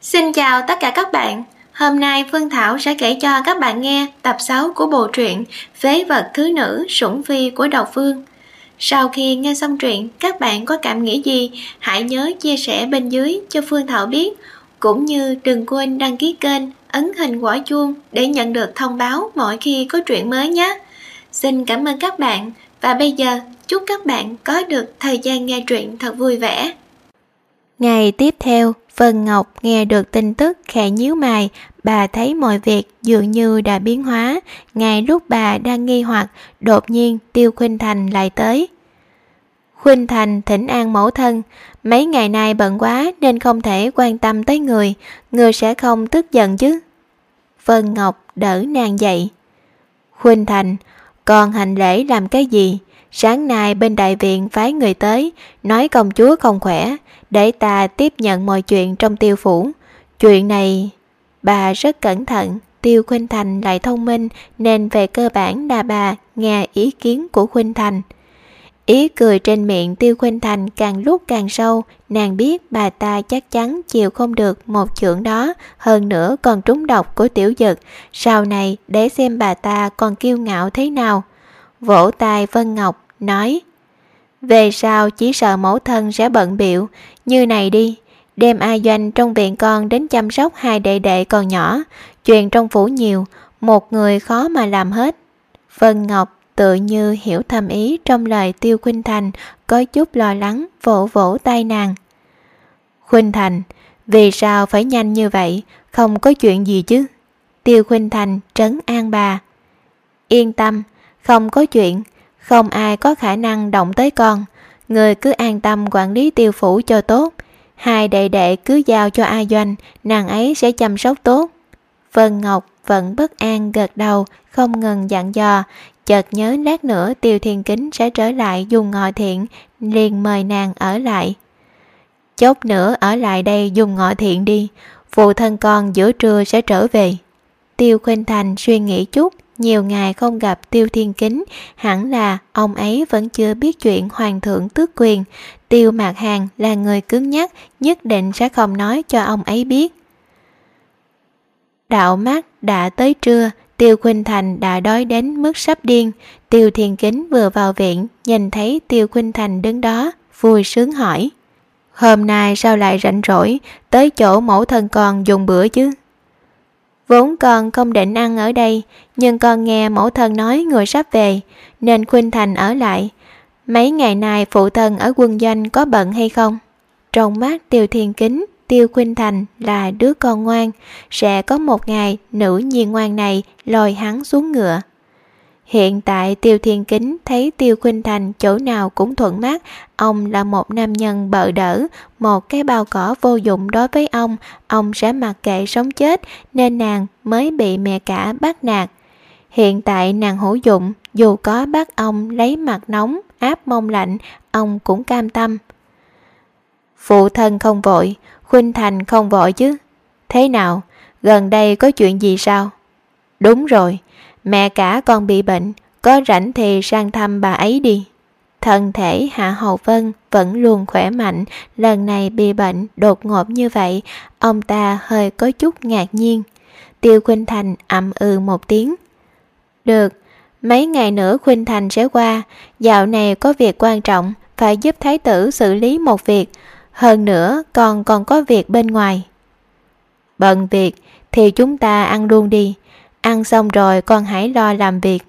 Xin chào tất cả các bạn. Hôm nay Phương Thảo sẽ kể cho các bạn nghe tập 6 của bộ truyện Phế vật thứ nữ sủng phi của Độc Phương. Sau khi nghe xong truyện, các bạn có cảm nghĩ gì? Hãy nhớ chia sẻ bên dưới cho Phương Thảo biết. Cũng như đừng quên đăng ký kênh, ấn hình quả chuông để nhận được thông báo mỗi khi có truyện mới nhé. Xin cảm ơn các bạn và bây giờ chúc các bạn có được thời gian nghe truyện thật vui vẻ. Ngày tiếp theo, Vân Ngọc nghe được tin tức khẽ nhíu mày, bà thấy mọi việc dường như đã biến hóa, ngay lúc bà đang nghi hoặc, đột nhiên Tiêu Khuynh Thành lại tới. Khuynh Thành thỉnh an mẫu thân, mấy ngày nay bận quá nên không thể quan tâm tới người, người sẽ không tức giận chứ. Vân Ngọc đỡ nàng dậy. Khuynh Thành, còn hành lễ làm cái gì? Sáng nay bên đại viện phái người tới, nói công chúa không khỏe, để ta tiếp nhận mọi chuyện trong tiêu phủ. Chuyện này, bà rất cẩn thận, Tiêu Khuynh Thành lại thông minh nên về cơ bản là bà nghe ý kiến của Khuynh Thành. Ý cười trên miệng Tiêu Khuynh Thành càng lúc càng sâu, nàng biết bà ta chắc chắn chịu không được một chưởng đó, hơn nữa còn trúng độc của tiểu dực, sau này để xem bà ta còn kiêu ngạo thế nào. Vỗ tay Vân Ngọc, nói Về sau chỉ sợ mẫu thân sẽ bận biệu, như này đi, đem A Doanh trong viện con đến chăm sóc hai đệ đệ còn nhỏ, chuyện trong phủ nhiều, một người khó mà làm hết. Vân Ngọc tự như hiểu thầm ý trong lời Tiêu Khuynh Thành, có chút lo lắng vỗ vỗ tay nàng. Khuynh Thành, vì sao phải nhanh như vậy, không có chuyện gì chứ? Tiêu Khuynh Thành trấn an bà. Yên tâm, không có chuyện, không ai có khả năng động tới con. Người cứ an tâm quản lý tiêu phủ cho tốt. Hai đệ đệ cứ giao cho A Doanh, nàng ấy sẽ chăm sóc tốt. Vân Ngọc vẫn bất an gật đầu, không ngừng dặn dò, chợt nhớ lát nữa tiêu thiên kính sẽ trở lại dùng ngọ thiện, liền mời nàng ở lại. Chốc nữa ở lại đây dùng ngọ thiện đi, phụ thân con giữa trưa sẽ trở về. Tiêu Khuynh Thành suy nghĩ chút, nhiều ngày không gặp Tiêu Thiên Kính, hẳn là ông ấy vẫn chưa biết chuyện hoàng thượng tước quyền. Tiêu Mạc Hàng là người cứng nhắc, nhất định sẽ không nói cho ông ấy biết. Đạo mắt đã tới trưa, Tiêu Khuynh Thành đã đói đến mức sắp điên. Tiêu Thiên Kính vừa vào viện, nhìn thấy Tiêu Khuynh Thành đứng đó, vui sướng hỏi. Hôm nay sao lại rảnh rỗi, tới chỗ mẫu thân con dùng bữa chứ? Vốn con không định ăn ở đây, nhưng con nghe mẫu thân nói người sắp về, nên Khuynh Thành ở lại. Mấy ngày nay phụ thân ở quân doanh có bận hay không? Trong mắt Tiêu Thiên Kính, Tiêu Khuynh Thành là đứa con ngoan, sẽ có một ngày nữ nhi ngoan này lôi hắn xuống ngựa. Hiện tại Tiêu Thiên Kính thấy Tiêu Khuynh Thành chỗ nào cũng thuận mắt, ông là một nam nhân bợ đỡ, một cái bao cỏ vô dụng đối với ông, ông sẽ mặc kệ sống chết nên nàng mới bị mẹ cả bắt nạt. Hiện tại nàng hữu dụng, dù có bắt ông lấy mặt nóng, áp mông lạnh, ông cũng cam tâm. Phụ thân không vội, Khuynh Thành không vội chứ. Thế nào, gần đây có chuyện gì sao? Đúng rồi, mẹ cả con bị bệnh, có rảnh thì sang thăm bà ấy đi. Thân thể Hạ Hầu Vân vẫn luôn khỏe mạnh, lần này bị bệnh đột ngột như vậy, ông ta hơi có chút ngạc nhiên. Tiêu Khuynh Thành ậm ừ một tiếng. Được, mấy ngày nữa Khuynh Thành sẽ qua, dạo này có việc quan trọng, phải giúp thái tử xử lý một việc, hơn nữa còn còn có việc bên ngoài. Bận việc thì chúng ta ăn luôn đi, ăn xong rồi con hãy lo làm việc.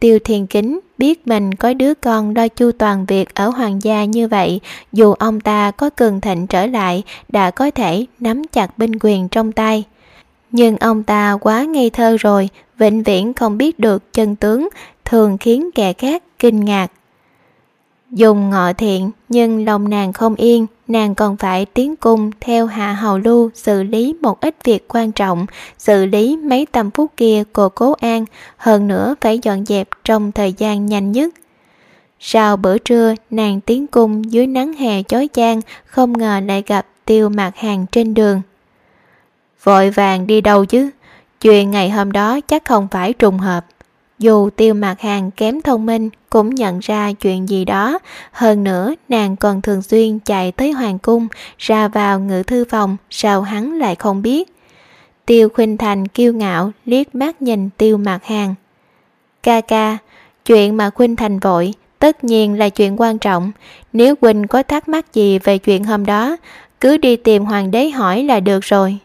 Tiêu Thiên Kính biết mình có đứa con lo chu toàn việc ở hoàng gia như vậy, dù ông ta có cường thịnh trở lại đã có thể nắm chặt binh quyền trong tay. Nhưng ông ta quá ngây thơ rồi, vĩnh viễn không biết được chân tướng, thường khiến kẻ khác kinh ngạc. Dùng ngọ thiện nhưng lòng nàng không yên, nàng còn phải tiến cung theo hạ hầu lưu xử lý một ít việc quan trọng, xử lý mấy tầm phút kia của cố an, hơn nữa phải dọn dẹp trong thời gian nhanh nhất. Sau bữa trưa, nàng tiến cung dưới nắng hè chói chang, không ngờ lại gặp tiêu mạc hàng trên đường. Vội vàng đi đâu chứ? Chuyện ngày hôm đó chắc không phải trùng hợp dù tiêu mặt hàng kém thông minh cũng nhận ra chuyện gì đó. Hơn nữa, nàng còn thường xuyên chạy tới hoàng cung, ra vào ngự thư phòng, sao hắn lại không biết. Tiêu Khuynh Thành kiêu ngạo liếc mắt nhìn Tiêu mặt Hàng. Ca ca, chuyện mà Khuynh Thành vội tất nhiên là chuyện quan trọng. Nếu Quỳnh có thắc mắc gì về chuyện hôm đó, cứ đi tìm hoàng đế hỏi là được rồi.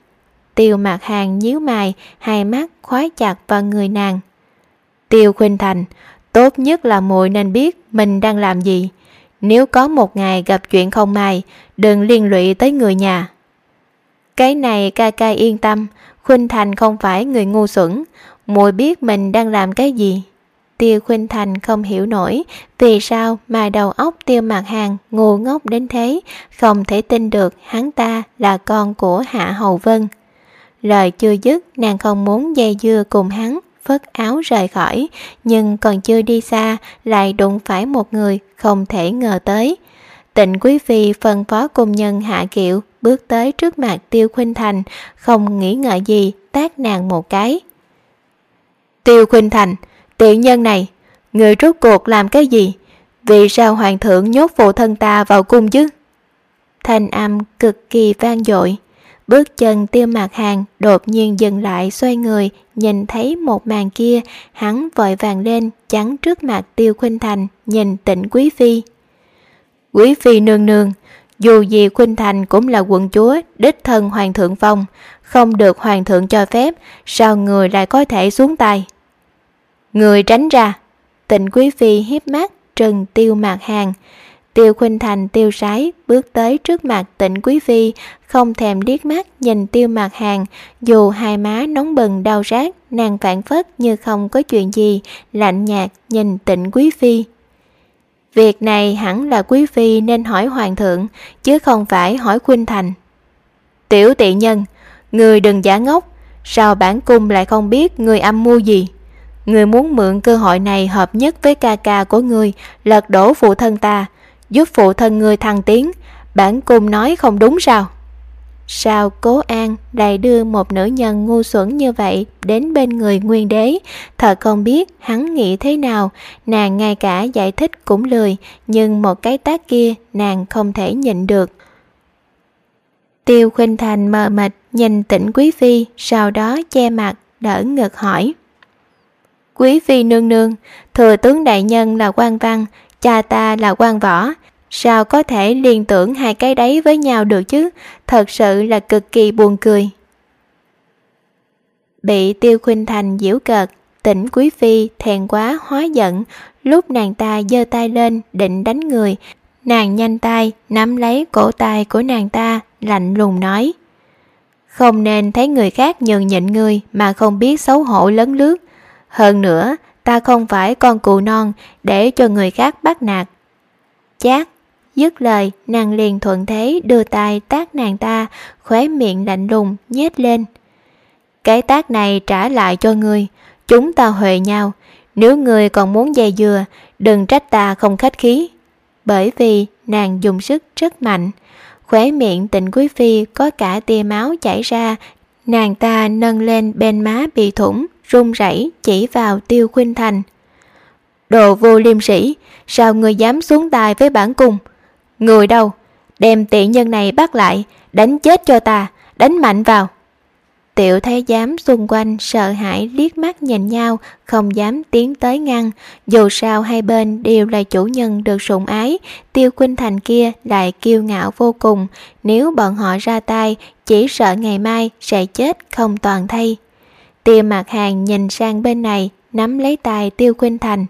Tiêu mặt Hàng nhíu mày, hai mắt khóa chặt vào người nàng. Tiêu Khuynh Thành, tốt nhất là muội nên biết mình đang làm gì. Nếu có một ngày gặp chuyện không may, đừng liên lụy tới người nhà. Cái này ca ca yên tâm, Khuynh Thành không phải người ngu xuẩn, muội biết mình đang làm cái gì. Tiêu Khuynh Thành không hiểu nổi vì sao mà đầu óc tiêu Mạc hàng ngu ngốc đến thế, không thể tin được hắn ta là con của Hạ Hầu Vân. Lời chưa dứt, nàng không muốn dây dưa cùng hắn, phất áo rời khỏi, nhưng còn chưa đi xa, lại đụng phải một người không thể ngờ tới. Tịnh Quý Phi phân phó cung nhân Hạ Kiệu bước tới trước mặt Tiêu Khuynh Thành, không nghĩ ngợi gì, tác nàng một cái. Tiêu Khuynh Thành, tiểu nhân này, người rốt cuộc làm cái gì? Vì sao hoàng thượng nhốt phụ thân ta vào cung chứ? Thanh âm cực kỳ vang dội. Bước chân tiêu mạc hàng đột nhiên dừng lại xoay người, nhìn thấy một màn kia, hắn vội vàng lên, chắn trước mặt tiêu khuynh thành, nhìn tịnh quý phi. Quý phi nương nương, dù gì khuynh thành cũng là quận chúa, đích thân hoàng thượng phong, không được hoàng thượng cho phép, sao người lại có thể xuống tay? Người tránh ra, tịnh quý phi hiếp mắt, trừng tiêu mạc hàng, Tiêu Khuynh Thành tiêu sái bước tới trước mặt tịnh Quý Phi, không thèm liếc mắt nhìn tiêu mặt hàng, dù hai má nóng bừng đau rát, nàng phản phất như không có chuyện gì, lạnh nhạt nhìn tịnh Quý Phi. Việc này hẳn là Quý Phi nên hỏi Hoàng thượng, chứ không phải hỏi Khuynh Thành. Tiểu tị nhân, người đừng giả ngốc, sao bản cung lại không biết người âm mưu gì? Người muốn mượn cơ hội này hợp nhất với ca ca của người, lật đổ phụ thân ta, giúp phụ thân người thăng tiến, bản cung nói không đúng sao? Sao cố an lại đưa một nữ nhân ngu xuẩn như vậy đến bên người nguyên đế, thật không biết hắn nghĩ thế nào, nàng ngay cả giải thích cũng lười, nhưng một cái tác kia nàng không thể nhịn được. Tiêu Khuynh Thành mờ mịt nhìn tỉnh Quý Phi, sau đó che mặt, đỡ ngực hỏi. Quý Phi nương nương, thừa tướng đại nhân là quan văn, cha ta là quan võ, sao có thể liên tưởng hai cái đấy với nhau được chứ, thật sự là cực kỳ buồn cười. Bị Tiêu Khuynh Thành giễu cợt, tỉnh Quý Phi thèn quá hóa giận, lúc nàng ta giơ tay lên định đánh người, nàng nhanh tay nắm lấy cổ tay của nàng ta, lạnh lùng nói. Không nên thấy người khác nhường nhịn người mà không biết xấu hổ lớn lướt. Hơn nữa, ta không phải con cụ non để cho người khác bắt nạt. Chát, Dứt lời, nàng liền thuận thế đưa tay tác nàng ta, khóe miệng lạnh lùng, nhét lên. Cái tác này trả lại cho ngươi, chúng ta huệ nhau. Nếu ngươi còn muốn dây dừa, đừng trách ta không khách khí. Bởi vì nàng dùng sức rất mạnh. Khóe miệng tịnh quý phi có cả tia máu chảy ra, nàng ta nâng lên bên má bị thủng, run rẩy chỉ vào tiêu khuynh thành. Đồ vô liêm sĩ, sao ngươi dám xuống tài với bản cung? Người đâu? Đem tiện nhân này bắt lại, đánh chết cho ta, đánh mạnh vào. Tiểu thái giám xung quanh sợ hãi liếc mắt nhìn nhau, không dám tiến tới ngăn. Dù sao hai bên đều là chủ nhân được sủng ái, tiêu khuynh thành kia lại kiêu ngạo vô cùng. Nếu bọn họ ra tay, chỉ sợ ngày mai sẽ chết không toàn thay. Tiêu mặt hàng nhìn sang bên này, nắm lấy tay tiêu khuynh thành.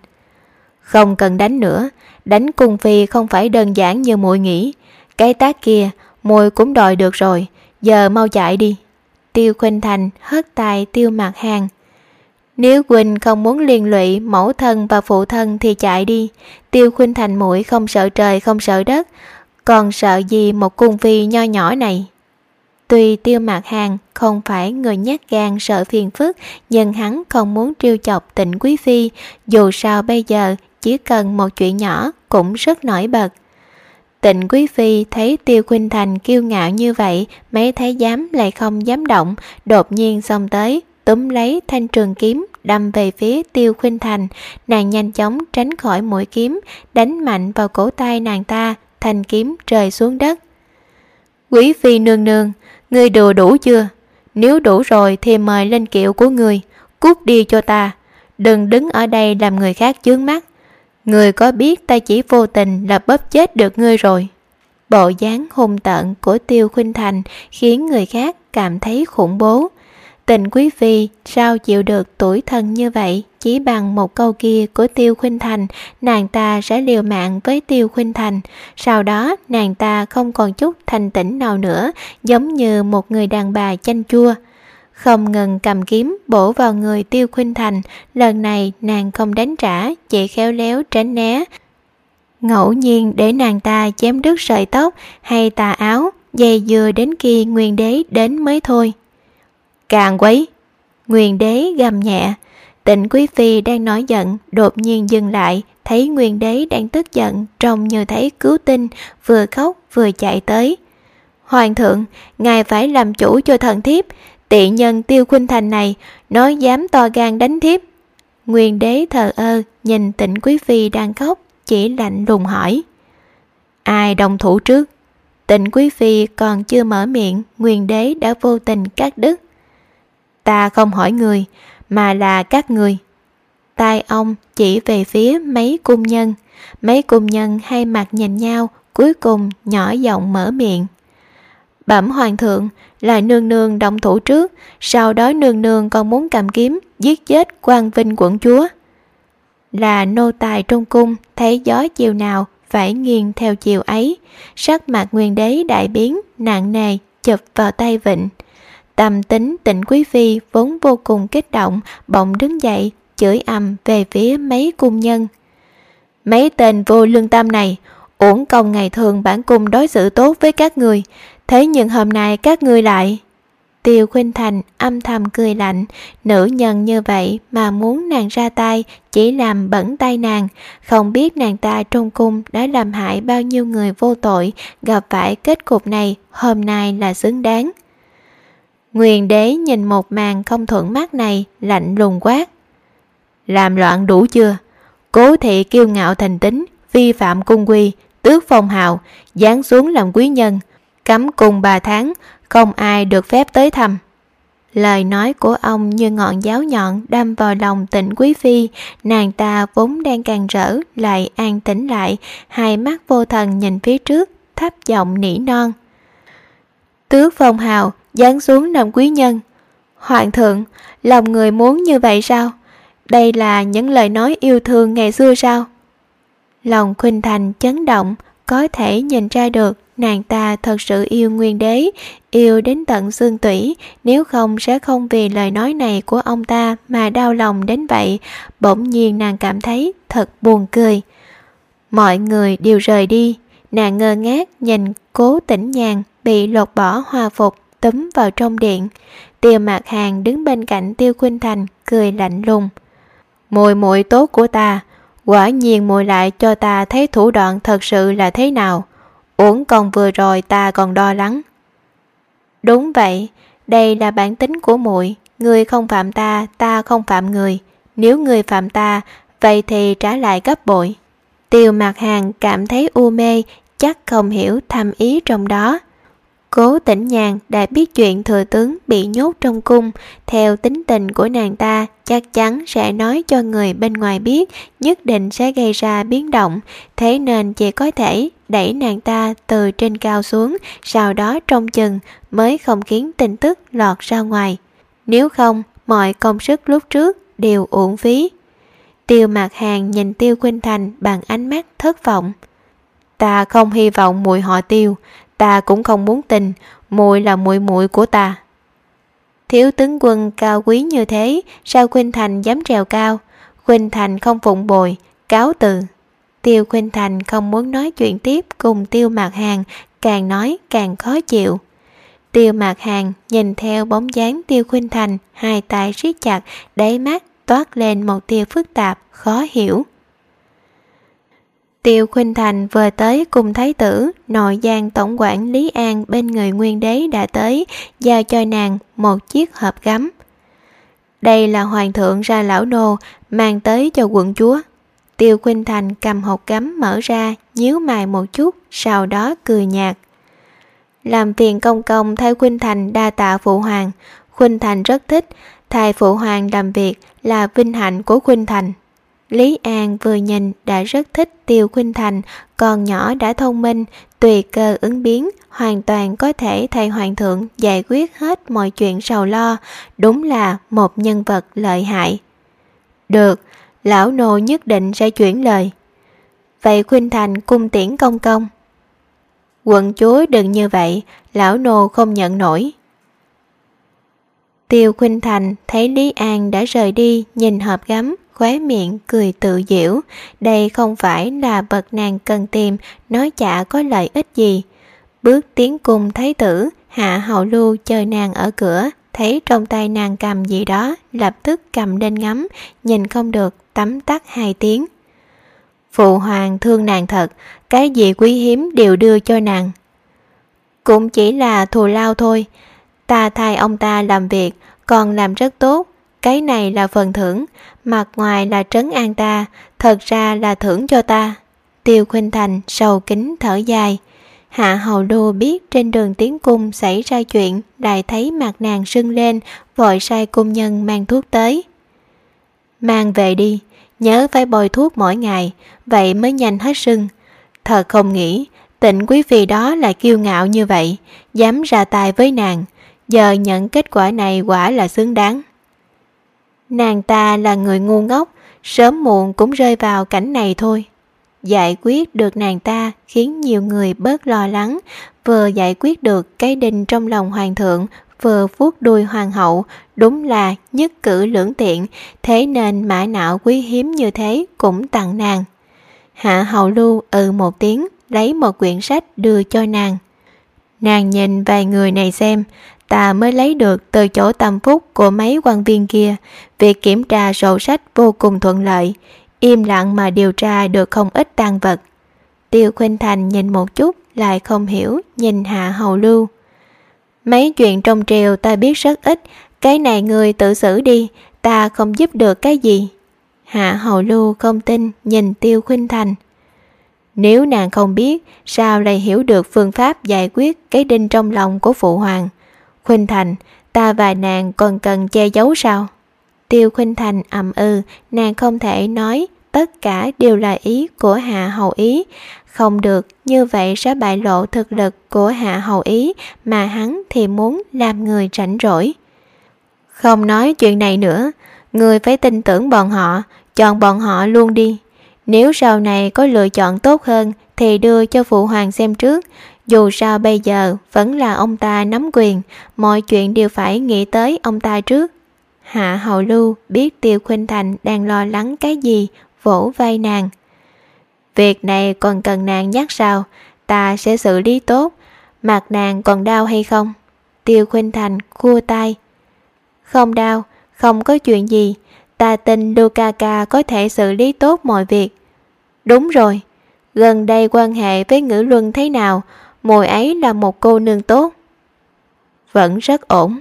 Không cần đánh nữa, đánh cung phi không phải đơn giản như muội nghĩ. Cái tác kia, muội cũng đòi được rồi, giờ mau chạy đi. Tiêu Khuynh Thành hất tài tiêu mạc hàng. Nếu Quỳnh không muốn liên lụy mẫu thân và phụ thân thì chạy đi. Tiêu Khuynh Thành muội không sợ trời không sợ đất, còn sợ gì một cung phi nho nhỏ này. Tuy tiêu mạc hàng không phải người nhát gan sợ phiền phức, nhưng hắn không muốn trêu chọc tịnh quý phi, dù sao bây giờ chỉ cần một chuyện nhỏ cũng rất nổi bật. Tịnh Quý Phi thấy Tiêu Khuynh Thành kiêu ngạo như vậy, mấy thái giám lại không dám động, đột nhiên xông tới, túm lấy thanh trường kiếm đâm về phía tiêu khuynh thành. Nàng nhanh chóng tránh khỏi mũi kiếm đánh mạnh vào cổ tay nàng ta thanh kiếm rơi xuống đất. Quý phi nương nương ngươi đùa đủ chưa? Nếu đủ rồi thì mời lên kiệu của người cút đi cho ta. Đừng đứng ở đây làm người khác chướng mắt người có biết ta chỉ vô tình là bóp chết được ngươi rồi? Bộ dáng hung tợn của tiêu khuynh thành khiến người khác cảm thấy khủng bố. Tình quý phi, sao chịu được tuổi thân như vậy? Chỉ bằng một câu kia của tiêu khuynh thành, nàng ta sẽ liều mạng với tiêu khuynh thành. Sau đó, nàng ta không còn chút thành tĩnh nào nữa, giống như một người đàn bà chanh chua không ngừng cầm kiếm, bổ vào người tiêu khuynh thành. Lần này, nàng không đánh trả, chỉ khéo léo tránh né. Ngẫu nhiên để nàng ta chém đứt sợi tóc hay tà áo, dây dừa đến khi nguyên đế đến mới thôi. Càng quấy, nguyên đế gầm nhẹ. Tịnh quý phi đang nói giận, đột nhiên dừng lại, thấy nguyên đế đang tức giận, trông như thấy cứu tinh, vừa khóc vừa chạy tới. Hoàng thượng, ngài phải làm chủ cho thần thiếp tị nhân tiêu khuynh thành này nói dám to gan đánh thiếp. Nguyên đế thờ ơ, nhìn tịnh quý phi đang khóc, chỉ lạnh lùng hỏi. Ai đồng thủ trước? Tịnh quý phi còn chưa mở miệng, nguyên đế đã vô tình cắt đứt. Ta không hỏi người, mà là các người. Tai ông chỉ về phía mấy cung nhân. Mấy cung nhân hai mặt nhìn nhau, cuối cùng nhỏ giọng mở miệng bẩm hoàng thượng, là nương nương động thủ trước, sau đó nương nương còn muốn cầm kiếm, giết chết quan vinh quận chúa. Là nô tài trong cung, thấy gió chiều nào, phải nghiêng theo chiều ấy. Sắc mặt nguyên đế đại biến, nặng nề, chụp vào tay vịnh. Tâm tính tịnh quý phi vốn vô cùng kích động, bỗng đứng dậy, chửi ầm về phía mấy cung nhân. Mấy tên vô lương tâm này, uổng công ngày thường bản cung đối xử tốt với các người thế nhưng hôm nay các ngươi lại tiêu khuynh thành âm thầm cười lạnh nữ nhân như vậy mà muốn nàng ra tay chỉ làm bẩn tay nàng không biết nàng ta trong cung đã làm hại bao nhiêu người vô tội gặp phải kết cục này hôm nay là xứng đáng Nguyên đế nhìn một màn không thuận mắt này lạnh lùng quát. Làm loạn đủ chưa? Cố thị kiêu ngạo thành tính, vi phạm cung quy, tước phong hào, giáng xuống làm quý nhân, cấm cùng ba tháng, không ai được phép tới thăm. Lời nói của ông như ngọn giáo nhọn đâm vào lòng tỉnh quý phi, nàng ta vốn đang càng rỡ, lại an tĩnh lại, hai mắt vô thần nhìn phía trước, thấp giọng nỉ non. Tước phong hào, giáng xuống nằm quý nhân. Hoàng thượng, lòng người muốn như vậy sao? Đây là những lời nói yêu thương ngày xưa sao? Lòng Khuynh Thành chấn động, có thể nhìn ra được nàng ta thật sự yêu nguyên đế, yêu đến tận xương tủy, nếu không sẽ không vì lời nói này của ông ta mà đau lòng đến vậy, bỗng nhiên nàng cảm thấy thật buồn cười. Mọi người đều rời đi, nàng ngơ ngác nhìn cố tỉnh nhàn bị lột bỏ hòa phục túm vào trong điện. Tiêu mạc hàng đứng bên cạnh tiêu khuynh thành, cười lạnh lùng. Mùi muội tốt của ta, quả nhiên mùi lại cho ta thấy thủ đoạn thật sự là thế nào. Uổng còn vừa rồi ta còn đo lắng. Đúng vậy, đây là bản tính của muội người không phạm ta, ta không phạm người. Nếu người phạm ta, vậy thì trả lại gấp bội. Tiêu Mặc hàng cảm thấy u mê, chắc không hiểu thầm ý trong đó. Cố tỉnh nhàn đã biết chuyện thừa tướng bị nhốt trong cung, theo tính tình của nàng ta chắc chắn sẽ nói cho người bên ngoài biết, nhất định sẽ gây ra biến động, thế nên chỉ có thể đẩy nàng ta từ trên cao xuống, sau đó trong chừng mới không khiến tin tức lọt ra ngoài. Nếu không, mọi công sức lúc trước đều uổng phí. Tiêu Mạc Hàng nhìn Tiêu Khuynh Thành bằng ánh mắt thất vọng. Ta không hy vọng mùi họ Tiêu, ta cũng không muốn tình, muội là muội muội của ta. Thiếu tướng quân cao quý như thế, sao Khuynh Thành dám trèo cao? Khuynh Thành không phụng bồi, cáo từ. Tiêu Khuynh Thành không muốn nói chuyện tiếp cùng Tiêu Mạc Hàng, càng nói càng khó chịu. Tiêu Mạc Hàng nhìn theo bóng dáng Tiêu Khuynh Thành, hai tay siết chặt, đáy mắt toát lên một tia phức tạp, khó hiểu. Tiêu Khuynh Thành vừa tới cùng Thái tử, nội giang tổng quản Lý An bên người nguyên đế đã tới, giao cho nàng một chiếc hộp gấm. đây là hoàng thượng ra lão nô mang tới cho quận chúa tiêu khuynh thành cầm hộp gấm mở ra nhíu mày một chút sau đó cười nhạt. Làm phiền công công thay khuynh thành đa tạ phụ hoàng. Khuynh thành rất thích thay phụ hoàng làm việc là vinh hạnh của khuynh thành. Lý An vừa nhìn đã rất thích Tiêu Khuynh Thành, còn nhỏ đã thông minh, tùy cơ ứng biến, hoàn toàn có thể thay hoàng thượng giải quyết hết mọi chuyện sầu lo, đúng là một nhân vật lợi hại. Được, lão nô nhất định sẽ chuyển lời. Vậy khuyên Thành cung tiễn công công. Quận chúa đừng như vậy, lão nô không nhận nổi. Tiêu Khuynh Thành thấy Lý An đã rời đi, nhìn hộp gấm, khóe miệng cười tự diễu. Đây không phải là bậc nàng cần tìm, nói chả có lợi ích gì. Bước tiến cùng thái tử, hạ hậu lưu chờ nàng ở cửa, thấy trong tay nàng cầm gì đó, lập tức cầm lên ngắm, nhìn không được, tắm tắt hai tiếng. Phụ hoàng thương nàng thật, cái gì quý hiếm đều đưa cho nàng. Cũng chỉ là thù lao thôi, ta thay ông ta làm việc, còn làm rất tốt, cái này là phần thưởng, mặt ngoài là trấn an ta, thật ra là thưởng cho ta. Tiêu Khuynh Thành sầu kính thở dài. Hạ Hầu Đô biết trên đường tiến cung xảy ra chuyện, lại thấy mặt nàng sưng lên, vội sai cung nhân mang thuốc tới. Mang về đi, nhớ phải bôi thuốc mỗi ngày, vậy mới nhanh hết sưng. Thật không nghĩ, tịnh quý phi đó lại kiêu ngạo như vậy, dám ra tay với nàng, giờ nhận kết quả này quả là xứng đáng. Nàng ta là người ngu ngốc, sớm muộn cũng rơi vào cảnh này thôi. Giải quyết được nàng ta khiến nhiều người bớt lo lắng, vừa giải quyết được cái đinh trong lòng hoàng thượng, vừa vuốt đuôi hoàng hậu, đúng là nhất cử lưỡng tiện, thế nên mã não quý hiếm như thế cũng tặng nàng. Hạ hậu lưu ừ một tiếng, lấy một quyển sách đưa cho nàng. Nàng nhìn vài người này xem, ta mới lấy được từ chỗ tâm phúc của mấy quan viên kia. Việc kiểm tra sổ sách vô cùng thuận lợi, im lặng mà điều tra được không ít tang vật. Tiêu Khuynh Thành nhìn một chút lại không hiểu, nhìn Hạ Hầu Lưu. Mấy chuyện trong triều ta biết rất ít, cái này người tự xử đi, ta không giúp được cái gì. Hạ Hầu Lưu không tin, nhìn Tiêu Khuynh Thành. Nếu nàng không biết, sao lại hiểu được phương pháp giải quyết cái đinh trong lòng của Phụ Hoàng? Khuynh Thành, ta và nàng còn cần che giấu sao? Tiêu Khuynh Thành ầm ư, nàng không thể nói tất cả đều là ý của Hạ Hầu Ý. Không được, như vậy sẽ bại lộ thực lực của Hạ Hầu Ý mà hắn thì muốn làm người rảnh rỗi. Không nói chuyện này nữa, người phải tin tưởng bọn họ, chọn bọn họ luôn đi. Nếu sau này có lựa chọn tốt hơn thì đưa cho phụ hoàng xem trước, dù sao bây giờ vẫn là ông ta nắm quyền, mọi chuyện đều phải nghĩ tới ông ta trước. Hạ Hậu Lưu biết Tiêu Khuynh Thành đang lo lắng cái gì, vỗ vai nàng. Việc này còn cần nàng nhắc sao, ta sẽ xử lý tốt, mặt nàng còn đau hay không? Tiêu Khuynh Thành khua tay. Không đau, không có chuyện gì, ta tin Lukaka có thể xử lý tốt mọi việc. Đúng rồi, gần đây quan hệ với ngữ luân thế nào, mùi ấy là một cô nương tốt. Vẫn rất ổn.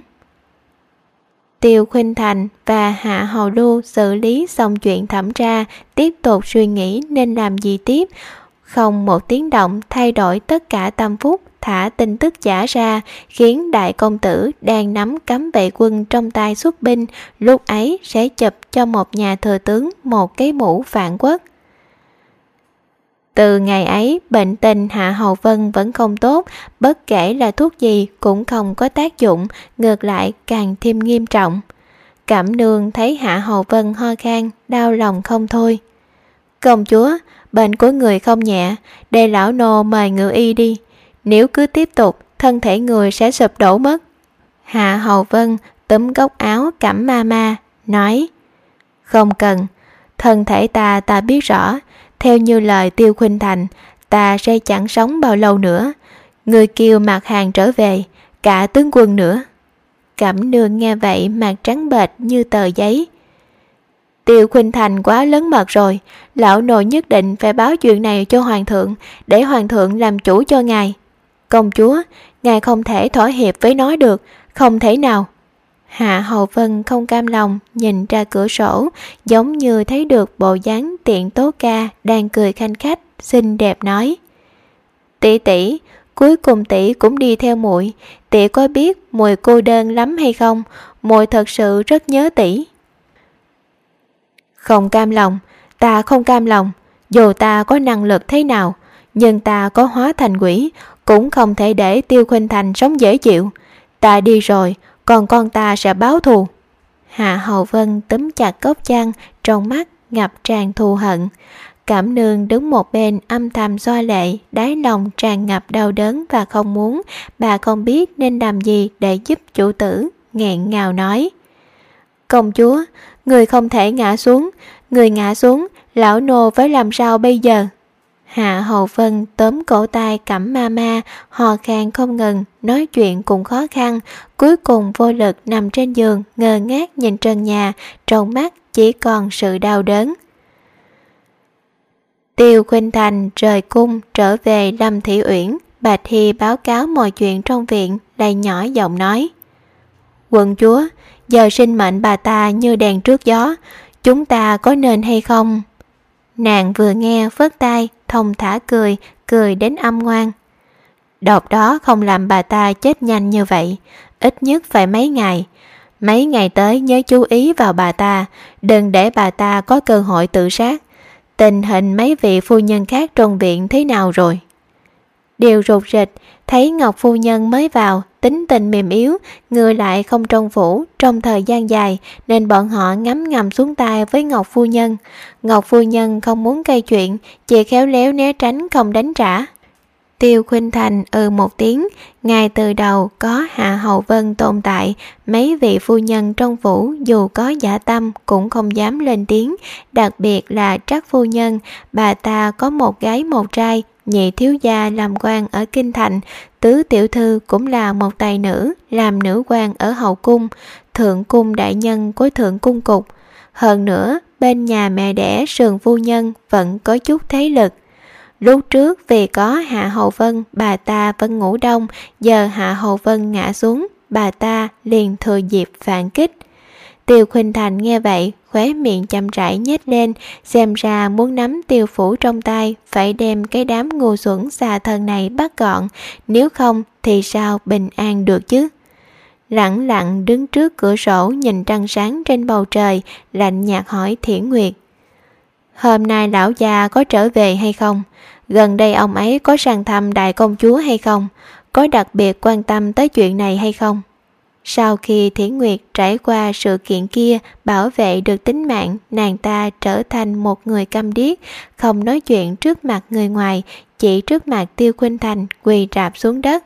Tiêu Khuynh Thành và Hạ Hầu Lưu xử lý xong chuyện thẩm tra, tiếp tục suy nghĩ nên làm gì tiếp. Không một tiếng động thay đổi tất cả tâm phúc, thả tin tức giả ra, khiến đại công tử đang nắm cấm vệ quân trong tay xuất binh, lúc ấy sẽ chụp cho một nhà thừa tướng một cái mũ phản quốc. Từ ngày ấy, bệnh tình Hạ Hầu Vân vẫn không tốt, bất kể là thuốc gì cũng không có tác dụng, ngược lại càng thêm nghiêm trọng. Cảm nương thấy Hạ Hầu Vân ho khan, đau lòng không thôi. Công chúa, bệnh của người không nhẹ, để lão nô mời ngự y đi. Nếu cứ tiếp tục, thân thể người sẽ sụp đổ mất. Hạ Hầu Vân túm góc áo cẩm ma ma, nói Không cần, thân thể ta ta biết rõ, theo như lời Tiêu Khuynh Thành, ta sẽ chẳng sống bao lâu nữa. Người kiều mặc hàng trở về, cả tướng quân nữa. Cẩm nương nghe vậy mặt trắng bệch như tờ giấy. Tiêu Khuynh Thành quá lớn mật rồi, lão nội nhất định phải báo chuyện này cho hoàng thượng, để hoàng thượng làm chủ cho ngài. Công chúa, ngài không thể thỏa hiệp với nó được, không thể nào. Hạ Hầu Vân không cam lòng nhìn ra cửa sổ, giống như thấy được bộ dáng tiện tố ca đang cười khanh khách, xinh đẹp nói. Tỷ tỷ, cuối cùng tỷ cũng đi theo muội, tỷ có biết muội cô đơn lắm hay không? Muội thật sự rất nhớ tỷ. Không cam lòng, ta không cam lòng, dù ta có năng lực thế nào, nhưng ta có hóa thành quỷ, cũng không thể để Tiêu Khuynh Thành sống dễ chịu. Ta đi rồi, còn con ta sẽ báo thù. Hạ Hầu Vân túm chặt cốc chăn, trong mắt ngập tràn thù hận. Cảm nương đứng một bên âm thầm xoa lệ, đáy lòng tràn ngập đau đớn và không muốn, bà không biết nên làm gì để giúp chủ tử, nghẹn ngào nói. Công chúa, người không thể ngã xuống, người ngã xuống, lão nô phải làm sao bây giờ? Hạ Hầu Vân tóm cổ tay cẩm ma ma, hò khan không ngừng, nói chuyện cũng khó khăn, cuối cùng vô lực nằm trên giường, ngơ ngác nhìn trần nhà, trong mắt chỉ còn sự đau đớn. Tiêu Khuynh Thành rời cung trở về Lâm Thị Uyển, Bạch Hy báo cáo mọi chuyện trong viện, lại nhỏ giọng nói. Quận chúa, giờ sinh mệnh bà ta như đèn trước gió, chúng ta có nên hay không? Nàng vừa nghe phớt tay, thông thả cười, cười đến âm ngoan. Độc đó không làm bà ta chết nhanh như vậy, ít nhất phải mấy ngày. Mấy ngày tới nhớ chú ý vào bà ta, đừng để bà ta có cơ hội tự sát. Tình hình mấy vị phu nhân khác trong viện thế nào rồi? Điều rụt rịch, thấy Ngọc phu nhân mới vào, tính tình mềm yếu, người lại không trong phủ trong thời gian dài nên bọn họ ngắm ngầm xuống tay với Ngọc phu nhân. Ngọc phu nhân không muốn gây chuyện, chỉ khéo léo né tránh không đánh trả. Tiêu Khuynh Thành ừ một tiếng, ngay từ đầu có Hạ Hậu Vân tồn tại, mấy vị phu nhân trong phủ dù có giả tâm cũng không dám lên tiếng, đặc biệt là trác phu nhân, bà ta có một gái một trai, nhị thiếu gia làm quan ở Kinh Thành, tứ tiểu thư cũng là một tài nữ, làm nữ quan ở hậu cung, thượng cung đại nhân của thượng cung cục. Hơn nữa, bên nhà mẹ đẻ sườn phu nhân vẫn có chút thế lực. Lúc trước vì có Hạ Hầu Vân, bà ta vẫn ngủ đông, giờ Hạ Hầu Vân ngã xuống, bà ta liền thừa dịp phản kích. Tiêu Khuynh Thành nghe vậy, khóe miệng chậm rãi nhếch lên, xem ra muốn nắm tiêu phủ trong tay, phải đem cái đám ngu xuẩn xà thân này bắt gọn, nếu không thì sao bình an được chứ? Lặng lặng đứng trước cửa sổ nhìn trăng sáng trên bầu trời, lạnh nhạt hỏi Thiển Nguyệt. Hôm nay lão già có trở về hay không? Gần đây ông ấy có sang thăm đại công chúa hay không? Có đặc biệt quan tâm tới chuyện này hay không? Sau khi Thiển Nguyệt trải qua sự kiện kia bảo vệ được tính mạng, nàng ta trở thành một người câm điếc, không nói chuyện trước mặt người ngoài, chỉ trước mặt Tiêu Khuynh Thành quỳ rạp xuống đất.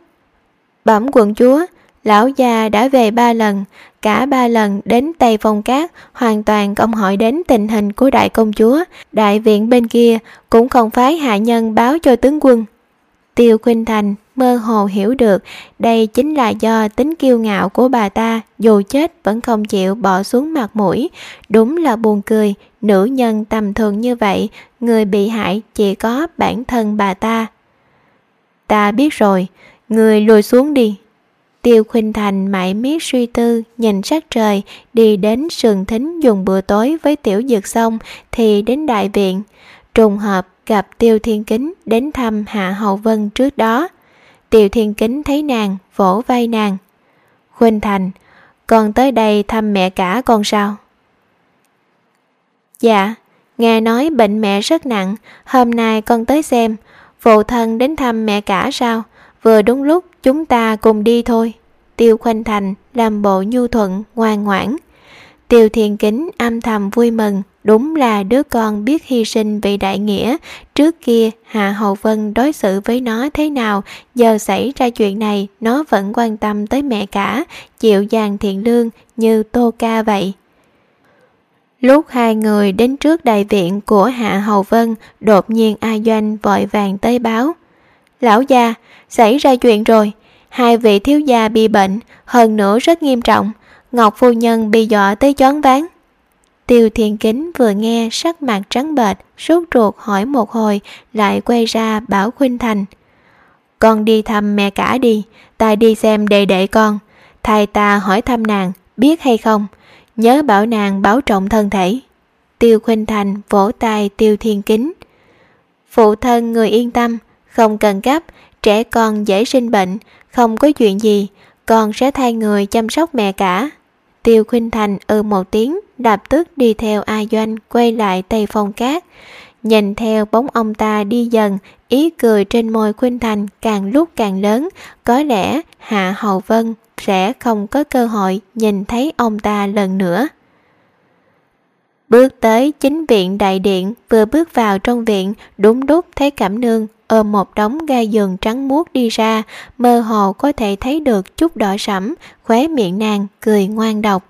Bẩm quận chúa, lão già đã về ba lần, cả ba lần đến Tây Phong Cát, hoàn toàn không hỏi đến tình hình của đại công chúa. Đại viện bên kia cũng không phái hạ nhân báo cho tướng quân. Tiêu Khuynh Thành mơ hồ hiểu được đây chính là do tính kiêu ngạo của bà ta dù chết vẫn không chịu bỏ xuống mặt mũi. Đúng là buồn cười, nữ nhân tầm thường như vậy, người bị hại chỉ có bản thân bà ta. Ta biết rồi, người lùi xuống đi. Tiêu Khuynh Thành mãi miết suy tư, nhìn sắc trời, đi đến sườn thính dùng bữa tối với tiểu dược xong thì đến đại viện. Trùng hợp gặp Tiêu Thiên Kính đến thăm Hạ Hậu Vân trước đó. Tiêu Thiên Kính thấy nàng, vỗ vai nàng. Khuynh Thành, con tới đây thăm mẹ cả con sao? Dạ, nghe nói bệnh mẹ rất nặng, hôm nay con tới xem. Phụ thân đến thăm mẹ cả sao? Vừa đúng lúc chúng ta cùng đi thôi. Tiêu Khuynh Thành làm bộ nhu thuận, ngoan ngoãn. Tiêu Thiên Kính âm thầm vui mừng, đúng là đứa con biết hy sinh vì đại nghĩa. Trước kia Hạ Hậu Vân đối xử với nó thế nào, giờ xảy ra chuyện này nó vẫn quan tâm tới mẹ cả, chịu dàng thiện lương như Tô Ca vậy. Lúc hai người đến trước đại viện của Hạ Hầu Vân, đột nhiên A Doanh vội vàng tới báo. Lão gia, xảy ra chuyện rồi, hai vị thiếu gia bị bệnh, hơn nữa rất nghiêm trọng, Ngọc phu nhân bị dọa tới choáng váng. Tiêu Thiên Kính vừa nghe sắc mặt trắng bệch, sốt ruột hỏi một hồi, lại quay ra bảo Khuynh Thành. Con đi thăm mẹ cả đi, ta đi xem đệ đệ con. Thầy ta hỏi thăm nàng, biết hay không, nhớ bảo nàng bảo trọng thân thể. Tiêu Khuynh Thành vỗ tay Tiêu Thiên Kính. Phụ thân người yên tâm, không cần gấp, trẻ con dễ sinh bệnh, không có chuyện gì, con sẽ thay người chăm sóc mẹ cả. Tiêu Khuynh Thành ư một tiếng, đạp tức đi theo A Doanh quay lại Tây Phong Cát. Nhìn theo bóng ông ta đi dần, ý cười trên môi Khuynh Thành càng lúc càng lớn, có lẽ Hạ Hầu Vân sẽ không có cơ hội nhìn thấy ông ta lần nữa. Bước tới chính viện đại điện, vừa bước vào trong viện, đúng đúc thấy Cẩm Nương ôm một đống ga giường trắng muốt đi ra, mơ hồ có thể thấy được chút đỏ sẫm, khóe miệng nàng cười ngoan độc.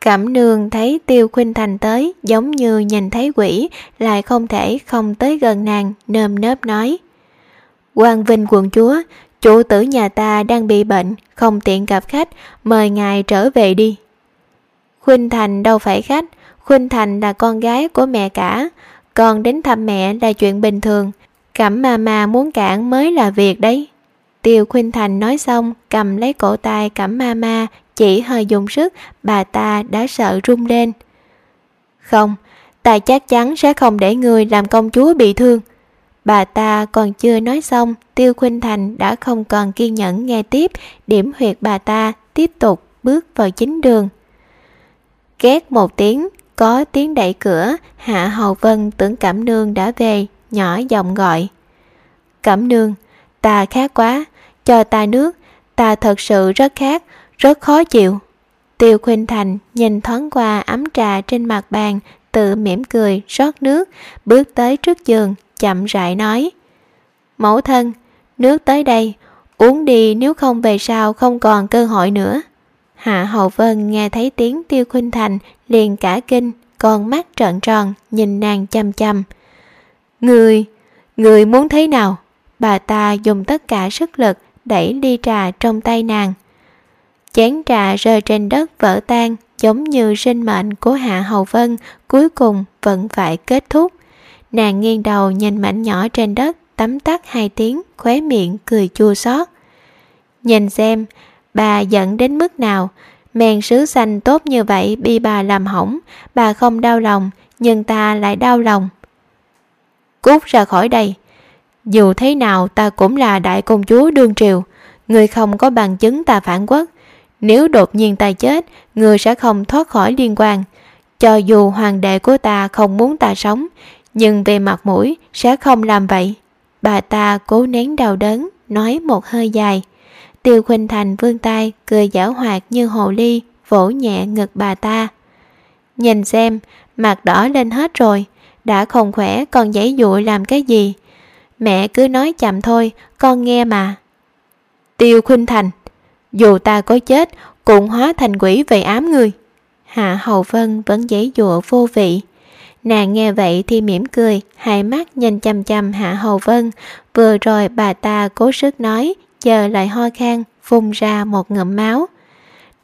Cẩm nương thấy tiêu khuynh thành tới giống như nhìn thấy quỷ, lại không thể không tới gần nàng, nơm nớp nói. Quang Vinh quận chúa, chủ tử nhà ta đang bị bệnh, không tiện gặp khách, mời ngài trở về đi. Khuynh Thành đâu phải khách, Khuynh Thành là con gái của mẹ cả, còn đến thăm mẹ là chuyện bình thường, Cẩm mà mà muốn cản mới là việc đấy. Tiêu Khuynh Thành nói xong, cầm lấy cổ tay Cẩm ma ma, chỉ hơi dùng sức, bà ta đã sợ run lên. Không, ta chắc chắn sẽ không để người làm công chúa bị thương. Bà ta còn chưa nói xong, Tiêu Khuynh Thành đã không còn kiên nhẫn nghe tiếp, điểm huyệt bà ta tiếp tục bước vào chính đường. Két một tiếng, có tiếng đẩy cửa, Hạ Hầu Vân tưởng Cẩm Nương đã về, nhỏ giọng gọi. Cẩm Nương, ta khát quá, cho ta nước, ta thật sự rất khát, rất khó chịu. Tiêu Khuynh Thành nhìn thoáng qua ấm trà trên mặt bàn, tự mỉm cười rót nước, bước tới trước giường, chậm rãi nói. Mẫu thân, nước tới đây, uống đi nếu không về sau không còn cơ hội nữa. Hạ Hậu Vân nghe thấy tiếng Tiêu Khuynh Thành liền cả kinh, con mắt trợn tròn, nhìn nàng chăm chăm. Người, người muốn thế nào? Bà ta dùng tất cả sức lực đẩy ly trà trong tay nàng. Chén trà rơi trên đất vỡ tan giống như sinh mệnh của Hạ Hầu Vân cuối cùng vẫn phải kết thúc. Nàng nghiêng đầu nhìn mảnh nhỏ trên đất tắm tắt hai tiếng khóe miệng cười chua xót. Nhìn xem, bà giận đến mức nào, men sứ xanh tốt như vậy bị bà làm hỏng, bà không đau lòng, nhưng ta lại đau lòng. Cút ra khỏi đây, dù thế nào ta cũng là đại công chúa đương triều, người không có bằng chứng ta phản quốc, nếu đột nhiên ta chết, người sẽ không thoát khỏi liên quan. Cho dù hoàng đệ của ta không muốn ta sống, nhưng về mặt mũi sẽ không làm vậy. Bà ta cố nén đau đớn, nói một hơi dài. Tiêu Khuynh Thành vươn tay, cười giảo hoạt như hồ ly, vỗ nhẹ ngực bà ta. Nhìn xem, mặt đỏ lên hết rồi, đã không khỏe còn giấy dụi làm cái gì. Mẹ cứ nói chậm thôi, con nghe mà. Tiêu Khuynh Thành dù ta có chết cũng hóa thành quỷ về ám người hạ hầu vân vẫn giấy dụa vô vị nàng nghe vậy thì mỉm cười hai mắt nhìn chăm chăm hạ hầu vân vừa rồi bà ta cố sức nói chờ lại ho khan phun ra một ngụm máu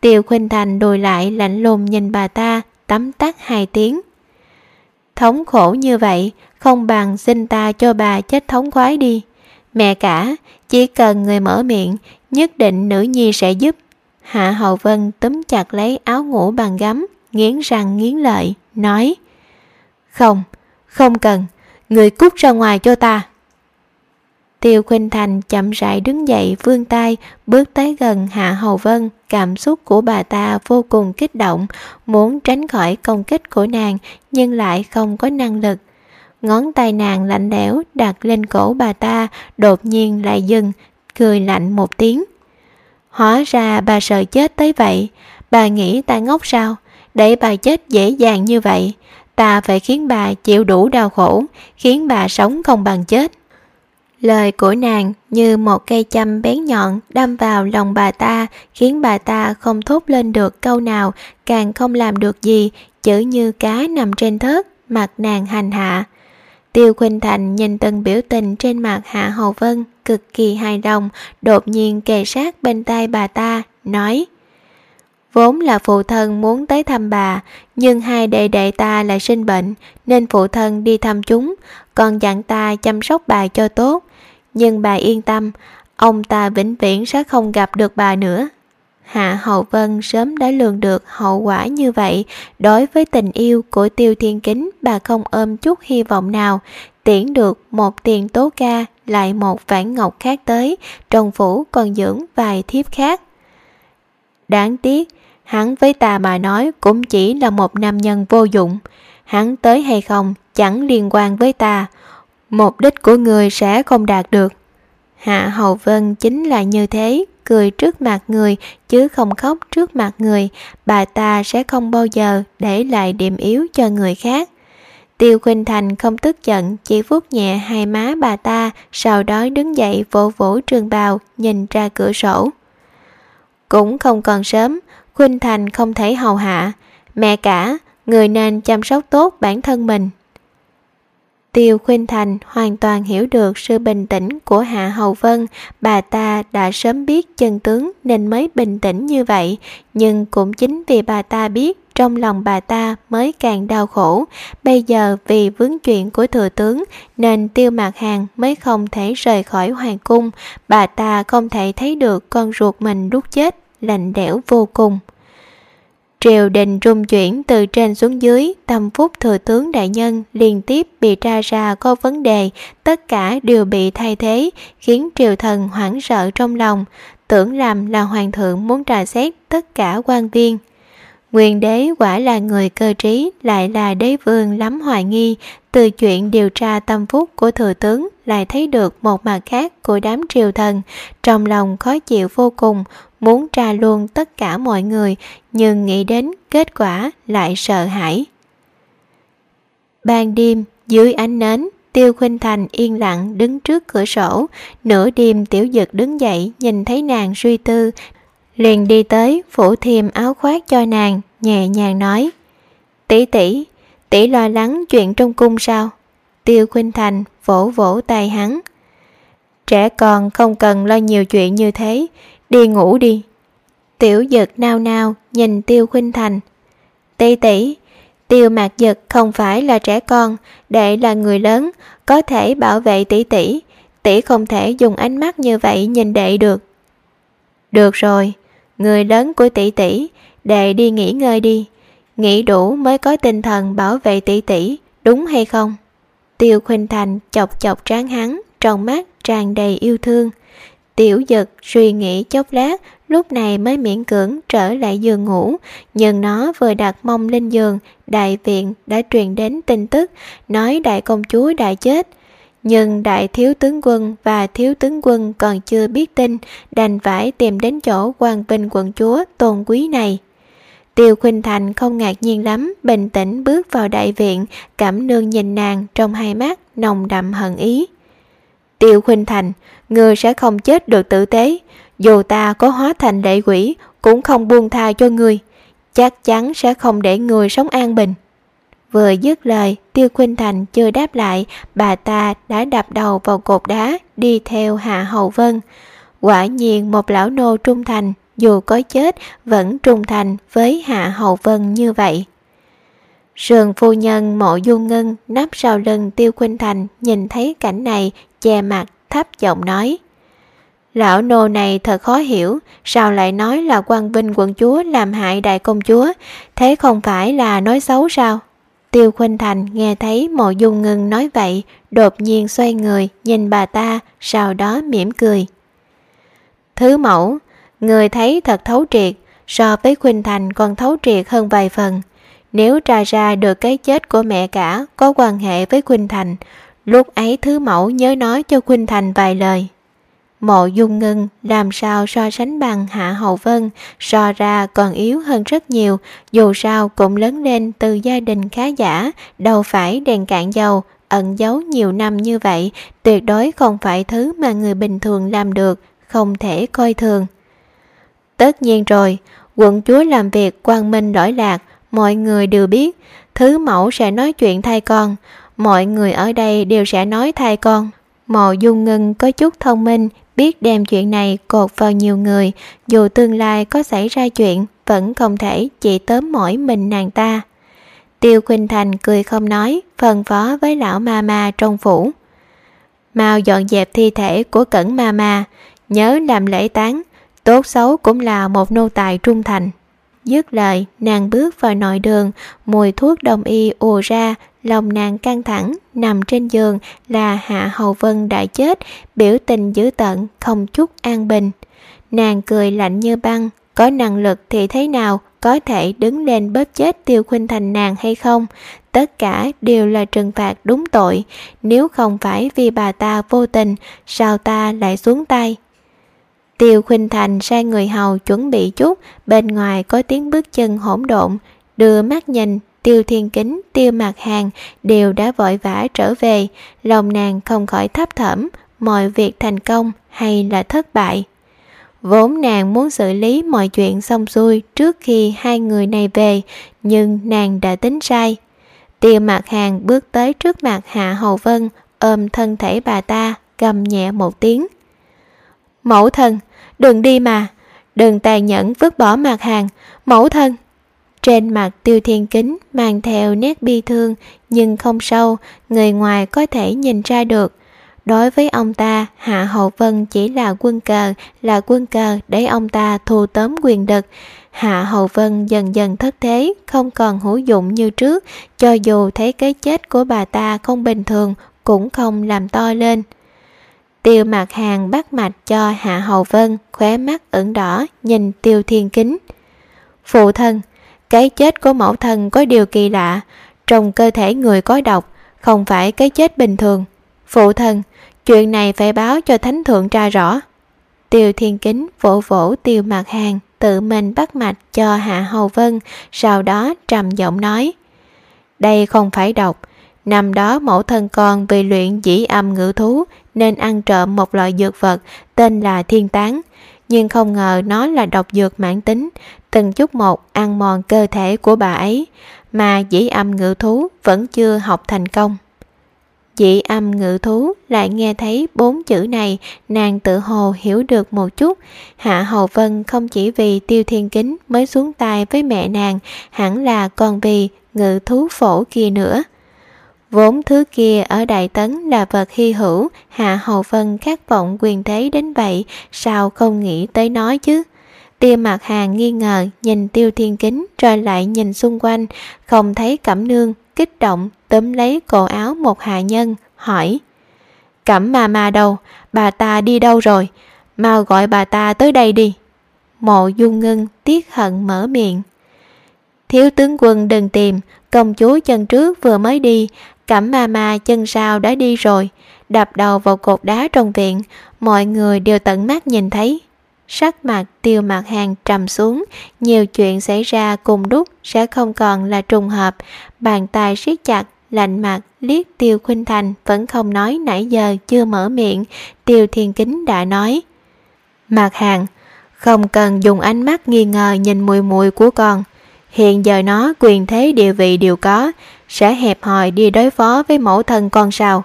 tiêu khuynh thành đùi lại lạnh lùng nhìn bà ta tắm tắt hai tiếng thống khổ như vậy không bằng xin ta cho bà chết thống khoái đi mẹ cả chỉ cần người mở miệng nhất định nữ nhi sẽ giúp. Hạ Hậu Vân túm chặt lấy áo ngủ bằng gấm, nghiến răng nghiến lợi, nói Không, không cần, người cút ra ngoài cho ta. Tiêu Khuynh Thành chậm rãi đứng dậy vươn tay, bước tới gần Hạ Hầu Vân, cảm xúc của bà ta vô cùng kích động, muốn tránh khỏi công kích của nàng nhưng lại không có năng lực. Ngón tay nàng lạnh lẽo đặt lên cổ bà ta, đột nhiên lại dừng, cười lạnh một tiếng. Hóa ra bà sợ chết tới vậy, bà nghĩ ta ngốc sao, để bà chết dễ dàng như vậy, ta phải khiến bà chịu đủ đau khổ, khiến bà sống không bằng chết. Lời của nàng như một cây châm bén nhọn đâm vào lòng bà ta, khiến bà ta không thốt lên được câu nào, càng không làm được gì, chữ như cá nằm trên thớt, mặt nàng hành hạ. Tiêu Khuynh Thành nhìn từng biểu tình trên mặt Hạ Hầu Vân cực kỳ hài lòng, đột nhiên kề sát bên tai bà ta, nói Vốn là phụ thân muốn tới thăm bà, nhưng hai đệ đệ ta lại sinh bệnh, nên phụ thân đi thăm chúng, còn dặn ta chăm sóc bà cho tốt. Nhưng bà yên tâm, ông ta vĩnh viễn sẽ không gặp được bà nữa. Hạ Hậu Vân sớm đã lường được hậu quả như vậy, đối với tình yêu của Tiêu Thiên Kính bà không ôm chút hy vọng nào, tiễn được một tiền tố ca lại một vãn ngọc khác tới, trong phủ còn dưỡng vài thiếp khác. Đáng tiếc, hắn với ta mà nói cũng chỉ là một nam nhân vô dụng, hắn tới hay không chẳng liên quan với ta, mục đích của người sẽ không đạt được. Hạ Hầu Vân chính là như thế, cười trước mặt người chứ không khóc trước mặt người, bà ta sẽ không bao giờ để lại điểm yếu cho người khác. Tiêu Khuynh Thành không tức giận, chỉ vuốt nhẹ hai má bà ta, sau đó đứng dậy vỗ vỗ trường bào, nhìn ra cửa sổ. Cũng không còn sớm, Khuynh Thành không thể hầu hạ. Mẹ cả, người nên chăm sóc tốt bản thân mình. Tiêu Khuynh Thành hoàn toàn hiểu được sự bình tĩnh của Hạ Hầu Vân, bà ta đã sớm biết chân tướng nên mới bình tĩnh như vậy, nhưng cũng chính vì bà ta biết trong lòng bà ta mới càng đau khổ. Bây giờ vì vướng chuyện của thừa tướng nên tiêu mạc hàng mới không thể rời khỏi hoàng cung, bà ta không thể thấy được con ruột mình lúc chết, lạnh lẽo vô cùng. Triều đình rung chuyển từ trên xuống dưới, tâm phúc thừa tướng đại nhân liên tiếp bị tra ra có vấn đề, tất cả đều bị thay thế, khiến triều thần hoảng sợ trong lòng, tưởng làm là hoàng thượng muốn trà xét tất cả quan viên. Nguyên đế quả là người cơ trí, lại là đế vương lắm hoài nghi, từ chuyện điều tra tâm phúc của thừa tướng lại thấy được một mặt khác của đám triều thần, trong lòng khó chịu vô cùng, muốn tra luôn tất cả mọi người, nhưng nghĩ đến kết quả lại sợ hãi. Ban đêm, dưới ánh nến, Tiêu Khuynh Thành yên lặng đứng trước cửa sổ, nửa đêm tiểu dực đứng dậy nhìn thấy nàng suy tư, liền đi tới phủ thêm áo khoác cho nàng, nhẹ nhàng nói tỷ tỷ tỷ lo lắng chuyện trong cung sao? Tiêu khuynh thành vỗ vỗ tay hắn. Trẻ con không cần lo nhiều chuyện như thế, đi ngủ đi. Tiểu giật nao nao nhìn tiêu khuynh thành. Tỷ tỷ tiêu mạc giật không phải là trẻ con đệ là người lớn, có thể bảo vệ tỷ tỷ tỷ không thể dùng ánh mắt như vậy nhìn đệ được. Được rồi, người lớn của tỷ tỷ đệ đi nghỉ ngơi đi. Nghĩ đủ mới có tinh thần bảo vệ tỷ tỷ đúng hay không? Tiêu khuynh thành chọc chọc trán hắn, trong mắt tràn đầy yêu thương. Tiểu giật suy nghĩ chốc lát, lúc này mới miễn cưỡng trở lại giường ngủ. Nhưng nó vừa đặt mông lên giường, đại viện đã truyền đến tin tức, nói đại công chúa đã chết. Nhưng đại thiếu tướng quân và thiếu tướng quân còn chưa biết tin, đành phải tìm đến chỗ quan vinh quận chúa tôn quý này. Tiêu Khuynh Thành không ngạc nhiên lắm, bình tĩnh bước vào đại viện, cảm nương nhìn nàng trong hai mắt, nồng đậm hận ý. Tiêu Khuynh Thành, ngươi sẽ không chết được tử tế, dù ta có hóa thành lệ quỷ, cũng không buông tha cho ngươi, chắc chắn sẽ không để người sống an bình. Vừa dứt lời, Tiêu Khuynh Thành chưa đáp lại, bà ta đã đập đầu vào cột đá, đi theo Hạ Hầu Vân. Quả nhiên một lão nô trung thành, dù có chết, vẫn trung thành với Hạ Hầu Vân như vậy. Sườn phu nhân mộ du ngân nắp sau lưng tiêu khuynh thành nhìn thấy cảnh này, che mặt, thấp giọng nói, Lão nô này thật khó hiểu, Sao lại nói là quan vinh quận chúa làm hại đại công chúa, Thế không phải là nói xấu sao Tiêu Khuynh Thành nghe thấy mộ dung ngân nói vậy, Đột nhiên xoay người nhìn bà ta, Sau đó mỉm cười, Thứ mẫu Người thấy thật thấu triệt, so với Khuynh Thành còn thấu triệt hơn vài phần. Nếu tra ra được cái chết của mẹ cả có quan hệ với Khuynh Thành, lúc ấy thứ mẫu nhớ nói cho Khuynh Thành vài lời. Mộ dung ngưng làm sao so sánh bằng Hạ Hậu Vân, so ra còn yếu hơn rất nhiều, dù sao cũng lớn lên từ gia đình khá giả, đâu phải đèn cạn dầu, ẩn giấu nhiều năm như vậy, tuyệt đối không phải thứ mà người bình thường làm được, không thể coi thường. Tất nhiên rồi, quận chúa làm việc quang minh lỗi lạc, mọi người đều biết, thứ mẫu sẽ nói chuyện thay con, mọi người ở đây đều sẽ nói thay con. Mộ dung ngân có chút thông minh, biết đem chuyện này cột vào nhiều người, dù tương lai có xảy ra chuyện, vẫn không thể chỉ tóm mỗi mình nàng ta. Tiêu Khuynh Thành cười không nói, phân phó với lão ma ma trong phủ. Mau dọn dẹp thi thể của cẩn ma ma, nhớ làm lễ táng, tốt xấu cũng là một nô tài trung thành. Dứt lời, nàng bước vào nội đường, mùi thuốc đông y ùa ra, lòng nàng căng thẳng, nằm trên giường là Hạ Hầu Vân đã chết, biểu tình dữ tận, không chút an bình. Nàng cười lạnh như băng, có năng lực thì thế nào, có thể đứng lên bóp chết Tiêu Khuynh Thành nàng hay không? Tất cả đều là trừng phạt đúng tội, nếu không phải vì bà ta vô tình, sao ta lại xuống tay? Tiêu Khuynh Thành sai người hầu chuẩn bị chút, bên ngoài có tiếng bước chân hỗn độn, đưa mắt nhìn, Tiêu Thiên Kính, Tiêu Mạc Hàng đều đã vội vã trở về, lòng nàng không khỏi thấp thỏm, mọi việc thành công hay là thất bại. Vốn nàng muốn xử lý mọi chuyện xong xuôi trước khi hai người này về, nhưng nàng đã tính sai. Tiêu Mạc Hàng bước tới trước mặt Hạ Hầu Vân, ôm thân thể bà ta, gầm nhẹ một tiếng. Mẫu thân, đừng đi mà, đừng tàn nhẫn vứt bỏ mặt Hàng, mẫu thân. Trên mặt tiêu thiên kính mang theo nét bi thương nhưng không sâu, người ngoài có thể nhìn ra được. Đối với ông ta, Hạ Hậu Vân chỉ là quân cờ, là quân cờ để ông ta thu tóm quyền lực. Hạ Hậu Vân dần dần thất thế, không còn hữu dụng như trước, cho dù thấy cái chết của bà ta không bình thường, cũng không làm to lên. Tiêu mặt hàng bắt mạch cho Hạ Hầu Vân, khóe mắt ửng đỏ, nhìn tiêu thiên kính. Phụ thân, cái chết của mẫu thân có điều kỳ lạ, trong cơ thể người có độc, không phải cái chết bình thường. Phụ thân, chuyện này phải báo cho thánh thượng tra rõ. Tiêu thiên kính vỗ vỗ tiêu mặt hàng, tự mình bắt mạch cho Hạ Hầu Vân, sau đó trầm giọng nói. Đây không phải độc, năm đó mẫu thân con vì luyện dĩ âm ngữ thú nên ăn trộm một loại dược vật tên là thiên tán, nhưng không ngờ nó là độc dược mãn tính, từng chút một ăn mòn cơ thể của bà ấy, mà dĩ âm ngữ thú vẫn chưa học thành công. Dĩ âm ngữ thú lại nghe thấy bốn chữ này, nàng tự hồ hiểu được một chút. Hạ Hầu Vân không chỉ vì tiêu thiên kính mới xuống tay với mẹ nàng, hẳn là còn vì ngự thú phổ kia nữa. Vốn thứ kia ở Đại Tấn là vật hy hữu, Hạ Hầu Vân khát vọng quyền thế đến vậy, sao không nghĩ tới nói chứ? Tiêu mặt hàng nghi ngờ nhìn tiêu thiên kính rồi lại nhìn xung quanh, không thấy cẩm nương, kích động tóm lấy cổ áo một hạ nhân, hỏi Cẩm mà mà đâu, bà ta đi đâu rồi? Mau gọi bà ta tới đây đi. Mộ dung ngưng tiếc hận mở miệng. Thiếu tướng quân đừng tìm, công chúa chân trước vừa mới đi, cẩm ma ma chân sau đã đi rồi, đập đầu vào cột đá trong viện, mọi người đều tận mắt nhìn thấy. Sắc mặt tiêu mặt hàng trầm xuống, nhiều chuyện xảy ra cùng lúc sẽ không còn là trùng hợp, bàn tay siết chặt, lạnh mặt, liếc tiêu khuynh thành vẫn không nói nãy giờ chưa mở miệng, tiêu thiên kính đã nói. Mặt hàng, không cần dùng ánh mắt nghi ngờ nhìn mùi mùi của con, hiện giờ nó quyền thế địa vị đều có, sẽ hẹp hòi đi đối phó với mẫu thân con sao.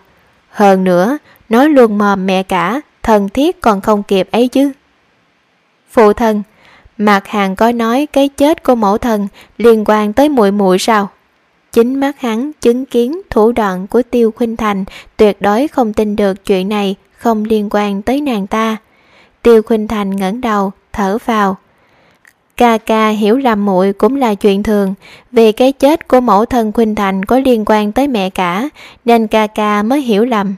Hơn nữa, nó luôn mòm mẹ cả, thân thiết còn không kịp ấy chứ. Phụ thân, Mạc Hàng có nói cái chết của mẫu thân liên quan tới muội muội sao? Chính mắt hắn chứng kiến thủ đoạn của Tiêu Khuynh Thành tuyệt đối không tin được chuyện này không liên quan tới nàng ta. Tiêu Khuynh Thành ngẩng đầu, thở vào. Ca ca hiểu lầm muội cũng là chuyện thường, vì cái chết của mẫu thân Khuynh Thành có liên quan tới mẹ cả, nên ca ca mới hiểu lầm.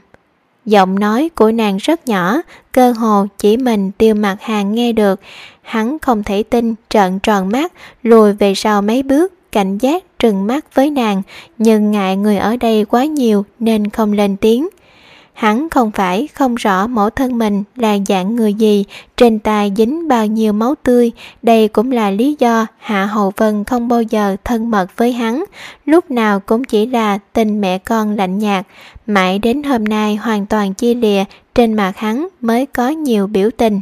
Giọng nói của nàng rất nhỏ, cơ hồ chỉ mình tiêu mặt hàng nghe được. Hắn không thể tin, trợn tròn mắt, lùi về sau mấy bước, cảnh giác trừng mắt với nàng, nhưng ngại người ở đây quá nhiều nên không lên tiếng. Hắn không phải không rõ mẫu thân mình là dạng người gì, trên tay dính bao nhiêu máu tươi, đây cũng là lý do Hạ Hậu Vân không bao giờ thân mật với hắn, lúc nào cũng chỉ là tình mẹ con lạnh nhạt, mãi đến hôm nay hoàn toàn chia lìa, trên mặt hắn mới có nhiều biểu tình.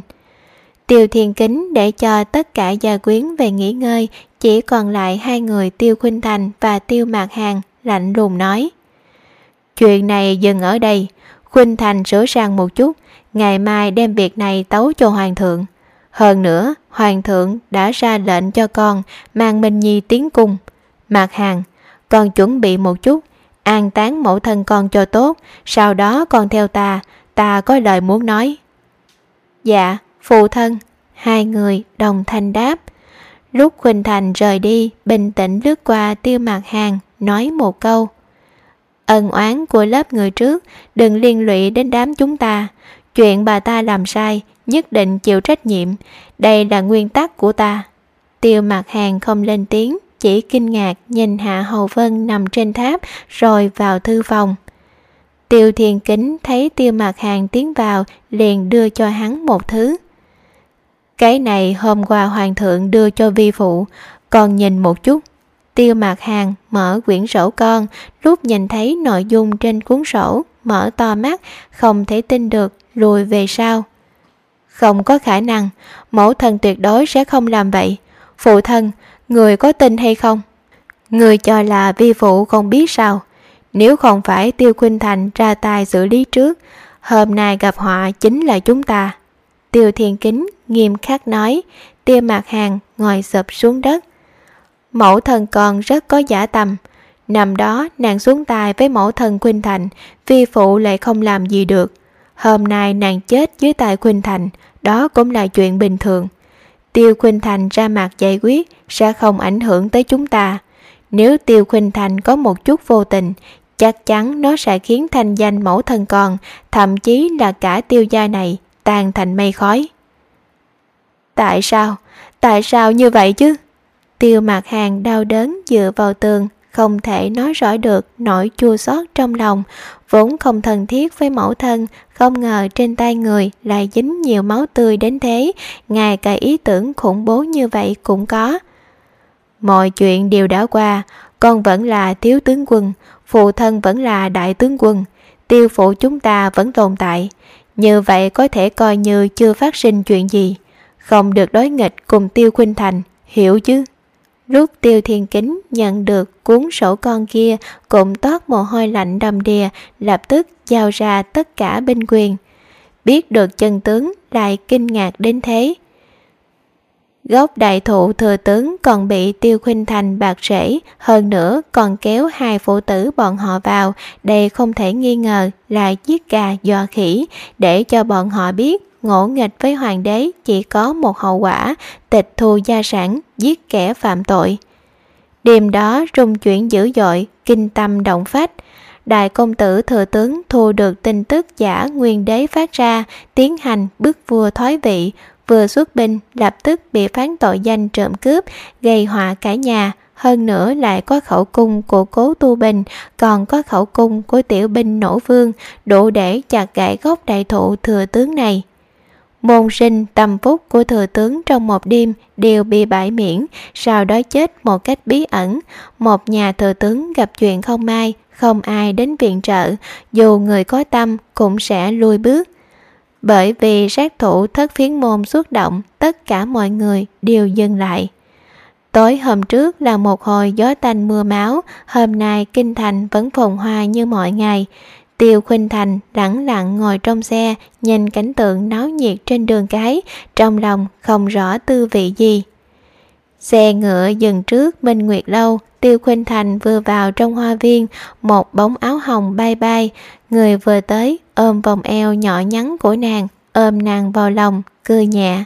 Tiêu Thiên Kính để cho tất cả gia quyến về nghỉ ngơi, chỉ còn lại hai người Tiêu Khuynh Thành và Tiêu Mạc Hàng lạnh lùng nói. Chuyện này dừng ở đây, Khuynh Thành sửa sang một chút, ngày mai đem việc này tấu cho Hoàng thượng. Hơn nữa, Hoàng thượng đã ra lệnh cho con mang Minh Nhi tiến cung. Mạc Hàng, con chuẩn bị một chút, an táng mẫu thân con cho tốt, sau đó con theo ta, ta có lời muốn nói. Dạ, phụ thân, hai người đồng thanh đáp. Lúc Khuynh Thành rời đi, bình tĩnh lướt qua tiêu mạc hàng, nói một câu. Ân oán của lớp người trước, đừng liên lụy đến đám chúng ta. Chuyện bà ta làm sai, nhất định chịu trách nhiệm. Đây là nguyên tắc của ta. Tiêu mặt hàng không lên tiếng, chỉ kinh ngạc nhìn Hạ Hầu Vân nằm trên tháp rồi vào thư phòng. Tiêu thiền Kính thấy Tiêu mặt Hàng tiến vào liền đưa cho hắn một thứ. Cái này hôm qua hoàng thượng đưa cho vi phụ, còn nhìn một chút. Tiêu Mạc Hàng mở quyển sổ con, lúc nhìn thấy nội dung trên cuốn sổ, mở to mắt, không thể tin được, lùi về sau. Không có khả năng, mẫu thân tuyệt đối sẽ không làm vậy. Phụ thân, người có tin hay không? Người cho là vi phụ không biết sao. Nếu không phải Tiêu Khuynh Thành ra tay xử lý trước, hôm nay gặp họa chính là chúng ta. Tiêu Thiên Kính nghiêm khắc nói, Tiêu Mạc Hàng ngồi sụp xuống đất. Mẫu thần còn rất có giả tâm, Năm đó nàng xuống tài với mẫu thần Khuynh Thành, vi phụ lại không làm gì được. Hôm nay nàng chết dưới tài Khuynh Thành, đó cũng là chuyện bình thường. Tiêu Khuynh Thành ra mặt giải quyết sẽ không ảnh hưởng tới chúng ta. Nếu Tiêu Khuynh Thành có một chút vô tình, chắc chắn nó sẽ khiến thanh danh mẫu thân con, thậm chí là cả tiêu gia này, tan thành mây khói. Tại sao? Tại sao như vậy chứ? Tiêu mặt hàng đau đớn dựa vào tường, không thể nói rõ được nỗi chua xót trong lòng, vốn không thân thiết với mẫu thân, không ngờ trên tay người lại dính nhiều máu tươi đến thế, ngay cả ý tưởng khủng bố như vậy cũng có. Mọi chuyện đều đã qua, con vẫn là thiếu tướng quân, phụ thân vẫn là đại tướng quân, tiêu phụ chúng ta vẫn tồn tại. Như vậy có thể coi như chưa phát sinh chuyện gì, không được đối nghịch cùng tiêu khuynh thành, hiểu chứ? Rút tiêu thiên kính nhận được cuốn sổ con kia cũng toát mồ hôi lạnh đầm đìa, lập tức giao ra tất cả binh quyền. Biết được chân tướng lại kinh ngạc đến thế. Gốc đại thụ thừa tướng còn bị tiêu khuynh thành bạc rễ, hơn nữa còn kéo hai phụ tử bọn họ vào, đây không thể nghi ngờ là giết gà dọa khỉ, để cho bọn họ biết ngỗ nghịch với hoàng đế chỉ có một hậu quả, tịch thu gia sản, giết kẻ phạm tội. Đêm đó rung chuyển dữ dội, kinh tâm động phách. Đại công tử thừa tướng thu được tin tức giả nguyên đế phát ra, tiến hành bức vua thoái vị, vừa xuất binh lập tức bị phán tội danh trộm cướp, gây họa cả nhà, hơn nữa lại có khẩu cung của cố tu bình, còn có khẩu cung của tiểu binh nổ vương, đủ để chặt gãy gốc đại thụ thừa tướng này. Môn sinh tâm phúc của thừa tướng trong một đêm đều bị bãi miễn, sau đó chết một cách bí ẩn. Một nhà thừa tướng gặp chuyện không may, không ai đến viện trợ, dù người có tâm cũng sẽ lui bước. Bởi vì sát thủ thất phiến môn xuất động, tất cả mọi người đều dừng lại. Tối hôm trước là một hồi gió tanh mưa máu, hôm nay kinh thành vẫn phồn hoa như mọi ngày. Tiêu Khuynh Thành lẳng lặng ngồi trong xe, nhìn cảnh tượng náo nhiệt trên đường cái, trong lòng không rõ tư vị gì. Xe ngựa dừng trước Minh Nguyệt Lâu, Tiêu Khuynh Thành vừa vào trong hoa viên, một bóng áo hồng bay bay, người vừa tới ôm vòng eo nhỏ nhắn của nàng, ôm nàng vào lòng, cười nhẹ.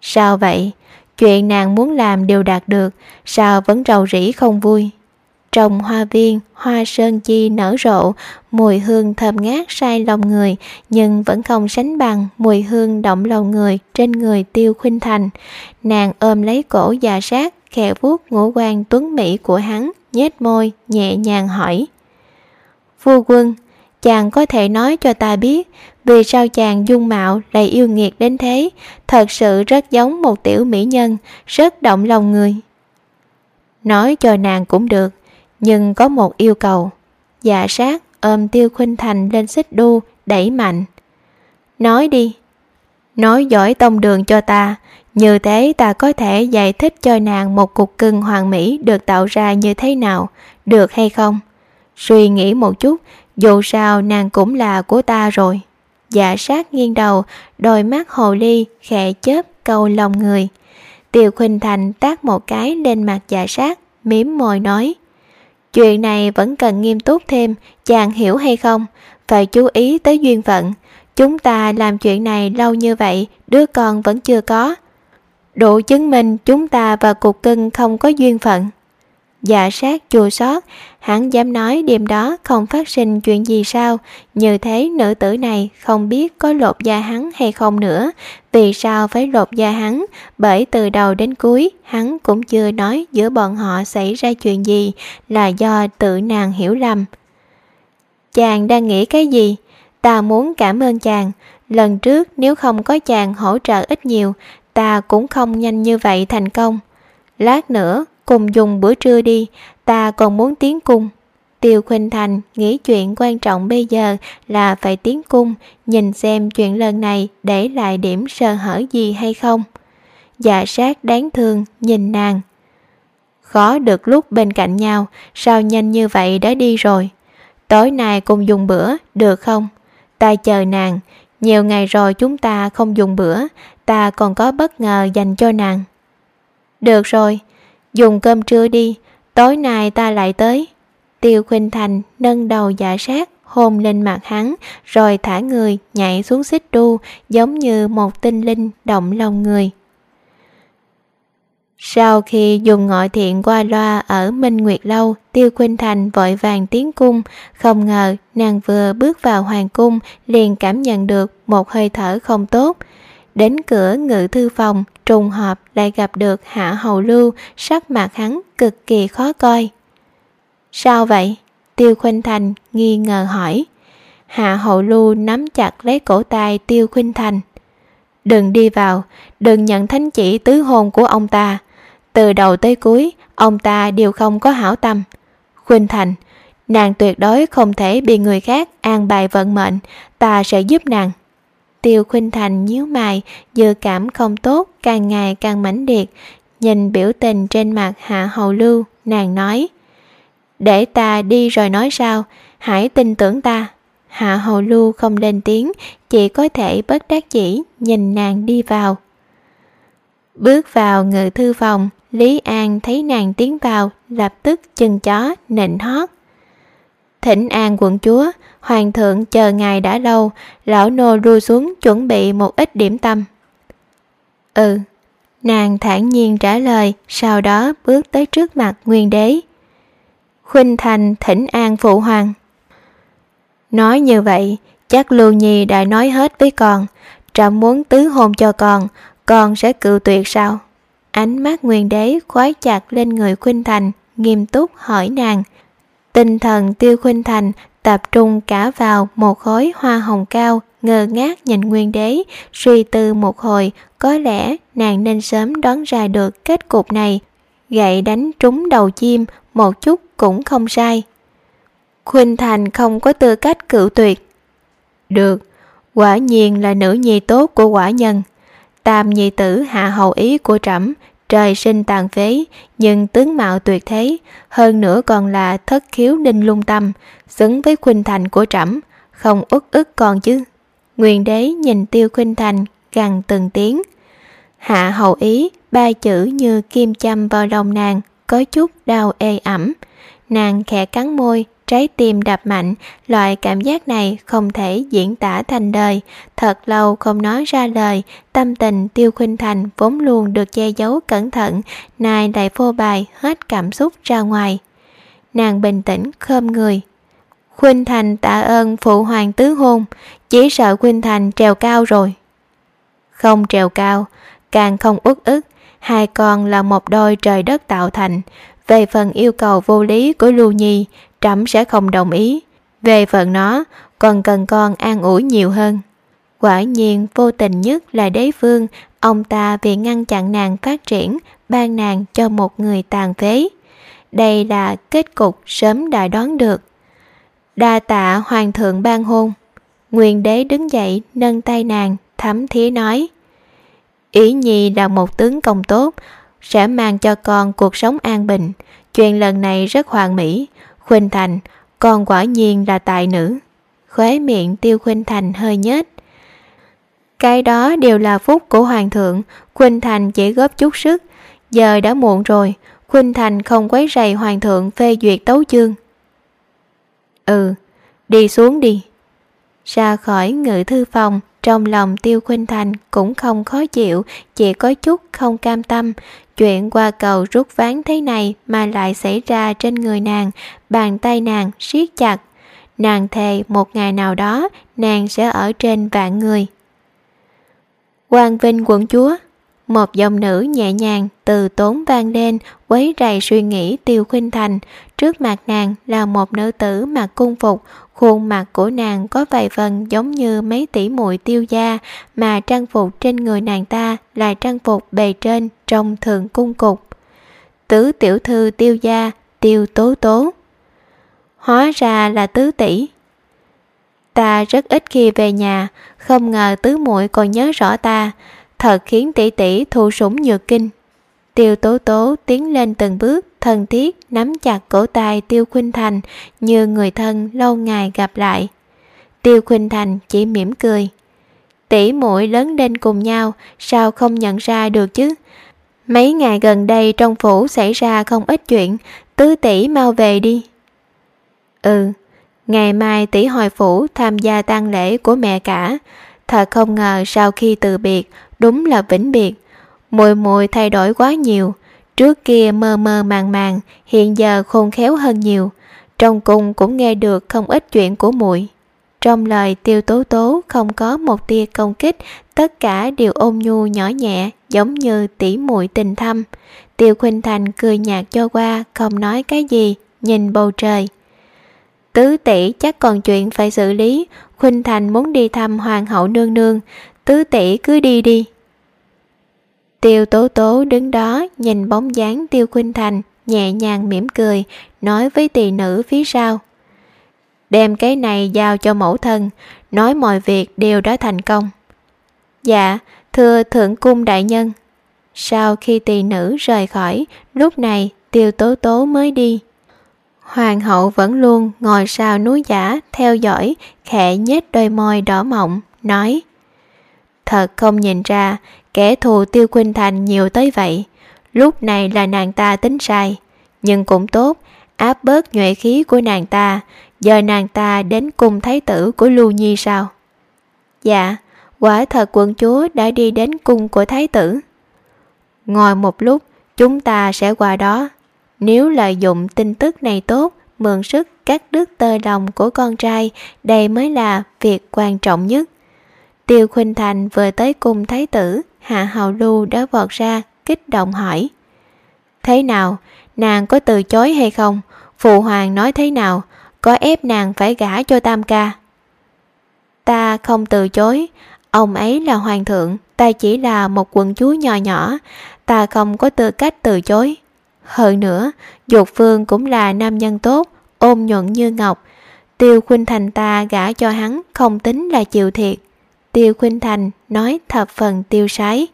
Sao vậy? Chuyện nàng muốn làm đều đạt được, sao vẫn rầu rĩ không vui? Trong hoa viên, hoa sơn chi nở rộ, mùi hương thơm ngát say lòng người, nhưng vẫn không sánh bằng mùi hương động lòng người trên người tiêu khuynh thành. Nàng ôm lấy cổ già sát, khẽ vuốt ngũ quan tuấn mỹ của hắn, nhếch môi, nhẹ nhàng hỏi. Phu quân, chàng có thể nói cho ta biết vì sao chàng dung mạo lại yêu nghiệt đến thế, thật sự rất giống một tiểu mỹ nhân, rất động lòng người. Nói cho nàng cũng được, nhưng có một yêu cầu. Dạ sát ôm tiêu khuynh thành lên xích đu, đẩy mạnh. Nói đi. Nói giỏi tông đường cho ta, như thế ta có thể giải thích cho nàng một cục cưng hoàng mỹ được tạo ra như thế nào, được hay không? Suy nghĩ một chút, dù sao nàng cũng là của ta rồi. Dạ sát nghiêng đầu, đôi mắt hồ ly khẽ chớp câu lòng người. Tiêu Khuynh Thành tác một cái lên mặt dạ sát, miếm môi nói. Chuyện này vẫn cần nghiêm túc thêm, chàng hiểu hay không? Phải chú ý tới duyên phận. chúng ta làm chuyện này lâu như vậy đứa con vẫn chưa có đủ chứng minh chúng ta và cục cưng không có duyên phận dạ sát, chua xót. Hắn dám nói đêm đó không phát sinh chuyện gì sao? Như thế nữ tử này không biết có lột da hắn hay không nữa. Vì sao phải lột da hắn? Bởi từ đầu đến cuối, hắn cũng chưa nói giữa bọn họ xảy ra chuyện gì, là do tự nàng hiểu lầm. Chàng đang nghĩ cái gì? Ta muốn cảm ơn chàng. Lần trước nếu không có chàng hỗ trợ ít nhiều, ta cũng không nhanh như vậy thành công. Lát nữa cùng dùng bữa trưa đi, ta còn muốn tiến cung. Tiêu khuynh thành nghĩ chuyện quan trọng bây giờ là phải tiến cung, nhìn xem chuyện lần này để lại điểm sơ hở gì hay không. Dạ sát đáng thương nhìn nàng. Khó được lúc bên cạnh nhau, sao nhanh như vậy đã đi rồi? Tối nay cùng dùng bữa, được không? Ta chờ nàng. Nhiều ngày rồi chúng ta không dùng bữa, ta còn có bất ngờ dành cho nàng. Được rồi dùng cơm trưa đi tối nay ta lại tới. Tiêu khuynh thành nâng đầu giả sát hôn lên mặt hắn rồi thả người nhảy xuống xích đu giống như một tinh linh động lòng người. Sau khi dùng ngọi thiện qua loa ở Minh Nguyệt Lâu, Tiêu Khuynh Thành vội vàng tiến cung, không ngờ nàng vừa bước vào hoàng cung liền cảm nhận được một hơi thở không tốt. Đến cửa ngự thư phòng, trùng hợp lại gặp được Hạ Hầu Lưu, sắc mặt hắn cực kỳ khó coi. Sao vậy? Tiêu Khuynh Thành nghi ngờ hỏi. Hạ Hầu Lưu nắm chặt lấy cổ tay Tiêu Khuynh Thành. Đừng đi vào, đừng nhận thánh chỉ tứ hồn của ông ta. Từ đầu tới cuối, ông ta đều không có hảo tâm. Khuynh Thành, nàng tuyệt đối không thể bị người khác an bài vận mệnh, ta sẽ giúp nàng. Tiêu Khuynh Thành nhíu mày, dự cảm không tốt, càng ngày càng mãnh liệt. Nhìn biểu tình trên mặt Hạ Hầu Lưu, nàng nói Để ta đi rồi nói sao, hãy tin tưởng ta. Hạ Hầu Lưu không lên tiếng, chỉ có thể bất đắc chỉ nhìn nàng đi vào. Bước vào ngự thư phòng, Lý An thấy nàng tiến vào, lập tức chân chó, nịnh hót. Thỉnh an quận chúa, hoàng thượng chờ ngài đã lâu, lão nô ru xuống chuẩn bị một ít điểm tâm. Ừ, nàng thản nhiên trả lời, sau đó bước tới trước mặt nguyên đế. Khuynh thành thỉnh an phụ hoàng. Nói như vậy, chắc Lưu Nhi đã nói hết với con, trẫm muốn tứ hôn cho con, con sẽ cự tuyệt sao? Ánh mắt nguyên đế khoái chặt lên người Khuynh Thành, nghiêm túc hỏi nàng. Tinh thần tiêu Khuynh Thành tập trung cả vào một khối hoa hồng cao, ngơ ngác nhìn nguyên đế, suy tư một hồi, có lẽ nàng nên sớm đoán ra được kết cục này. Gậy đánh trúng đầu chim, một chút cũng không sai. Khuynh Thành không có tư cách cự tuyệt. Được, quả nhiên là nữ nhi tốt của quả nhân tam nhi tử hạ hầu ý của trẫm trời sinh tàn phế, nhưng tướng mạo tuyệt thế, hơn nữa còn là thất khiếu ninh lung tâm, xứng với khuynh thành của trẫm, không uất ức còn chứ. Nguyên đế nhìn tiêu khuynh thành gằn từng tiếng. Hạ hầu ý, ba chữ như kim châm vào lòng nàng, có chút đau ê ẩm. Nàng khẽ cắn môi trái tim đập mạnh, loại cảm giác này không thể diễn tả thành đời. Thật lâu không nói ra lời, tâm tình tiêu khuynh thành vốn luôn được che giấu cẩn thận, nay lại phô bài hết cảm xúc ra ngoài. Nàng bình tĩnh khom người. Khuynh thành tạ ơn phụ hoàng tứ hôn, chỉ sợ Khuynh thành trèo cao rồi. Không trèo cao, càng không uất ức, hai con là một đôi trời đất tạo thành. Về phần yêu cầu vô lý của Lưu Nhi, trẫm sẽ không đồng ý. Về phần nó, còn cần con an ủi nhiều hơn. Quả nhiên vô tình nhất là đế vương, ông ta vì ngăn chặn nàng phát triển, ban nàng cho một người tàn phế. Đây là kết cục sớm đã đoán được. Đa tạ hoàng thượng ban hôn. Nguyên đế đứng dậy nâng tay nàng, thấm thía nói. Ý nhi là một tướng công tốt, sẽ mang cho con cuộc sống an bình. Chuyện lần này rất hoàn mỹ, Khuynh Thành, con quả nhiên là tài nữ. Khóe miệng tiêu Khuynh Thành hơi nhếch. Cái đó đều là phúc của Hoàng thượng, Khuynh Thành chỉ góp chút sức. Giờ đã muộn rồi, Khuynh Thành không quấy rầy Hoàng thượng phê duyệt tấu chương. Ừ, đi xuống đi. Ra khỏi ngự thư phòng, trong lòng Tiêu Khuynh Thành cũng không khó chịu, chỉ có chút không cam tâm. Chuyện qua cầu rút ván thế này mà lại xảy ra trên người nàng, bàn tay nàng siết chặt. Nàng thề một ngày nào đó nàng sẽ ở trên vạn người. Quang Vinh quận chúa một dòng nữ nhẹ nhàng từ tốn vang lên, quấy rầy suy nghĩ tiêu khuynh thành. Trước mặt nàng là một nữ tử mặc cung phục, khuôn mặt của nàng có vài phần giống như mấy tỷ muội tiêu gia, mà trang phục trên người nàng ta là trang phục bề trên trong thường cung cục. Tứ tiểu thư tiêu gia, tiêu tố tố. Hóa ra là tứ tỷ. Ta rất ít khi về nhà, không ngờ tứ muội còn nhớ rõ ta thật khiến tỷ tỷ thu sủng nhược kinh. Tiêu tố tố tiến lên từng bước, thân thiết nắm chặt cổ tay Tiêu Khuynh Thành như người thân lâu ngày gặp lại. Tiêu Khuynh Thành chỉ mỉm cười. Tỷ muội lớn lên cùng nhau, sao không nhận ra được chứ? Mấy ngày gần đây trong phủ xảy ra không ít chuyện, tứ tỷ mau về đi. Ừ, ngày mai tỷ hồi phủ tham gia tang lễ của mẹ cả. Thật không ngờ sau khi từ biệt, đúng là vĩnh biệt. Mùi mùi thay đổi quá nhiều, trước kia mơ mơ màng màng, hiện giờ khôn khéo hơn nhiều. Trong cung cũng nghe được không ít chuyện của muội. Trong lời tiêu tố tố không có một tia công kích, tất cả đều ôn nhu nhỏ nhẹ, giống như tỉ muội tình thâm. Tiêu Khuynh Thành cười nhạt cho qua, không nói cái gì, nhìn bầu trời. Tứ tỷ chắc còn chuyện phải xử lý, Khuynh Thành muốn đi thăm Hoàng hậu nương nương, tứ tỷ cứ đi đi. Tiêu tố tố đứng đó nhìn bóng dáng Tiêu Khuynh Thành nhẹ nhàng mỉm cười nói với tỳ nữ phía sau. Đem cái này giao cho mẫu thân nói mọi việc đều đã thành công. Dạ, thưa thượng cung đại nhân. Sau khi tỳ nữ rời khỏi, lúc này tiêu tố tố mới đi. Hoàng hậu vẫn luôn ngồi sau núi giả theo dõi, khẽ nhếch đôi môi đỏ mọng, nói Thật không nhìn ra kẻ thù tiêu khuynh thành nhiều tới vậy. Lúc này là nàng ta tính sai, nhưng cũng tốt, áp bớt nhuệ khí của nàng ta, giờ nàng ta đến cùng thái tử của Lưu Nhi sao? Dạ, quả thật quận chúa đã đi đến cung của thái tử. Ngồi một lúc, chúng ta sẽ qua đó. Nếu lợi dụng tin tức này tốt, mượn sức cắt đứt tơ lòng của con trai, đây mới là việc quan trọng nhất. Tiêu Khuynh Thành vừa tới cung thái tử, Hạ Hầu Lưu đã vọt ra, kích động hỏi. Thế nào, nàng có từ chối hay không? Phụ hoàng nói thế nào? Có ép nàng phải gả cho Tam Ca? Ta không từ chối, ông ấy là hoàng thượng, ta chỉ là một quận chúa nhỏ nhỏ, ta không có tư cách từ chối. Hơn nữa, Dục Phương cũng là nam nhân tốt, ôm nhuận như ngọc. Tiêu Khuynh Thành ta gả cho hắn không tính là chịu thiệt. Tiêu Khuynh Thành nói thập phần tiêu sái.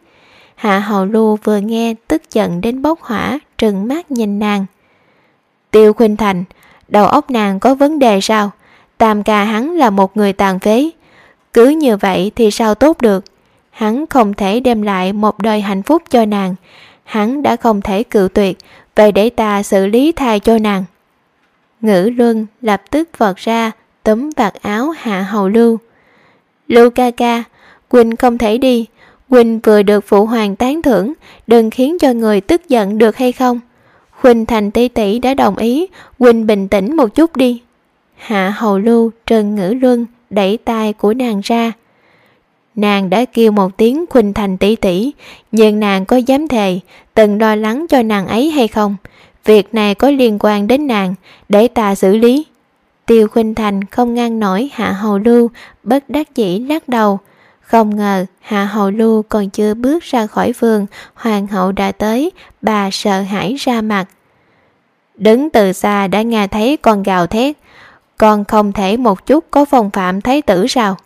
Hạ Hầu Lưu vừa nghe tức giận đến bốc hỏa, trừng mắt nhìn nàng. Tiêu Khuynh Thành, đầu óc nàng có vấn đề sao? Tam ca hắn là một người tàn phế. Cứ như vậy thì sao tốt được? Hắn không thể đem lại một đời hạnh phúc cho nàng. Hắn đã không thể cự tuyệt, vậy để ta xử lý thay cho nàng. Ngữ luân lập tức vọt ra, túm vạt áo hạ hầu lưu. Lưu ca ca, Quỳnh không thể đi. Quỳnh vừa được phụ hoàng tán thưởng, đừng khiến cho người tức giận được hay không? Quỳnh thành tỷ tỷ đã đồng ý, Quỳnh bình tĩnh một chút đi. Hạ hầu lưu, trần ngữ luân, đẩy tay của nàng ra. Nàng đã kêu một tiếng Quỳnh Thành tỷ tỷ, nhưng nàng có dám thề, từng lo lắng cho nàng ấy hay không? Việc này có liên quan đến nàng, để ta xử lý. Tiêu Khuynh Thành không ngăn nổi Hạ Hầu Lưu, bất đắc dĩ lắc đầu. Không ngờ Hạ Hầu Lưu còn chưa bước ra khỏi vườn, hoàng hậu đã tới, bà sợ hãi ra mặt. Đứng từ xa đã nghe thấy con gào thét, con không thể một chút có phong phạm thái tử sao?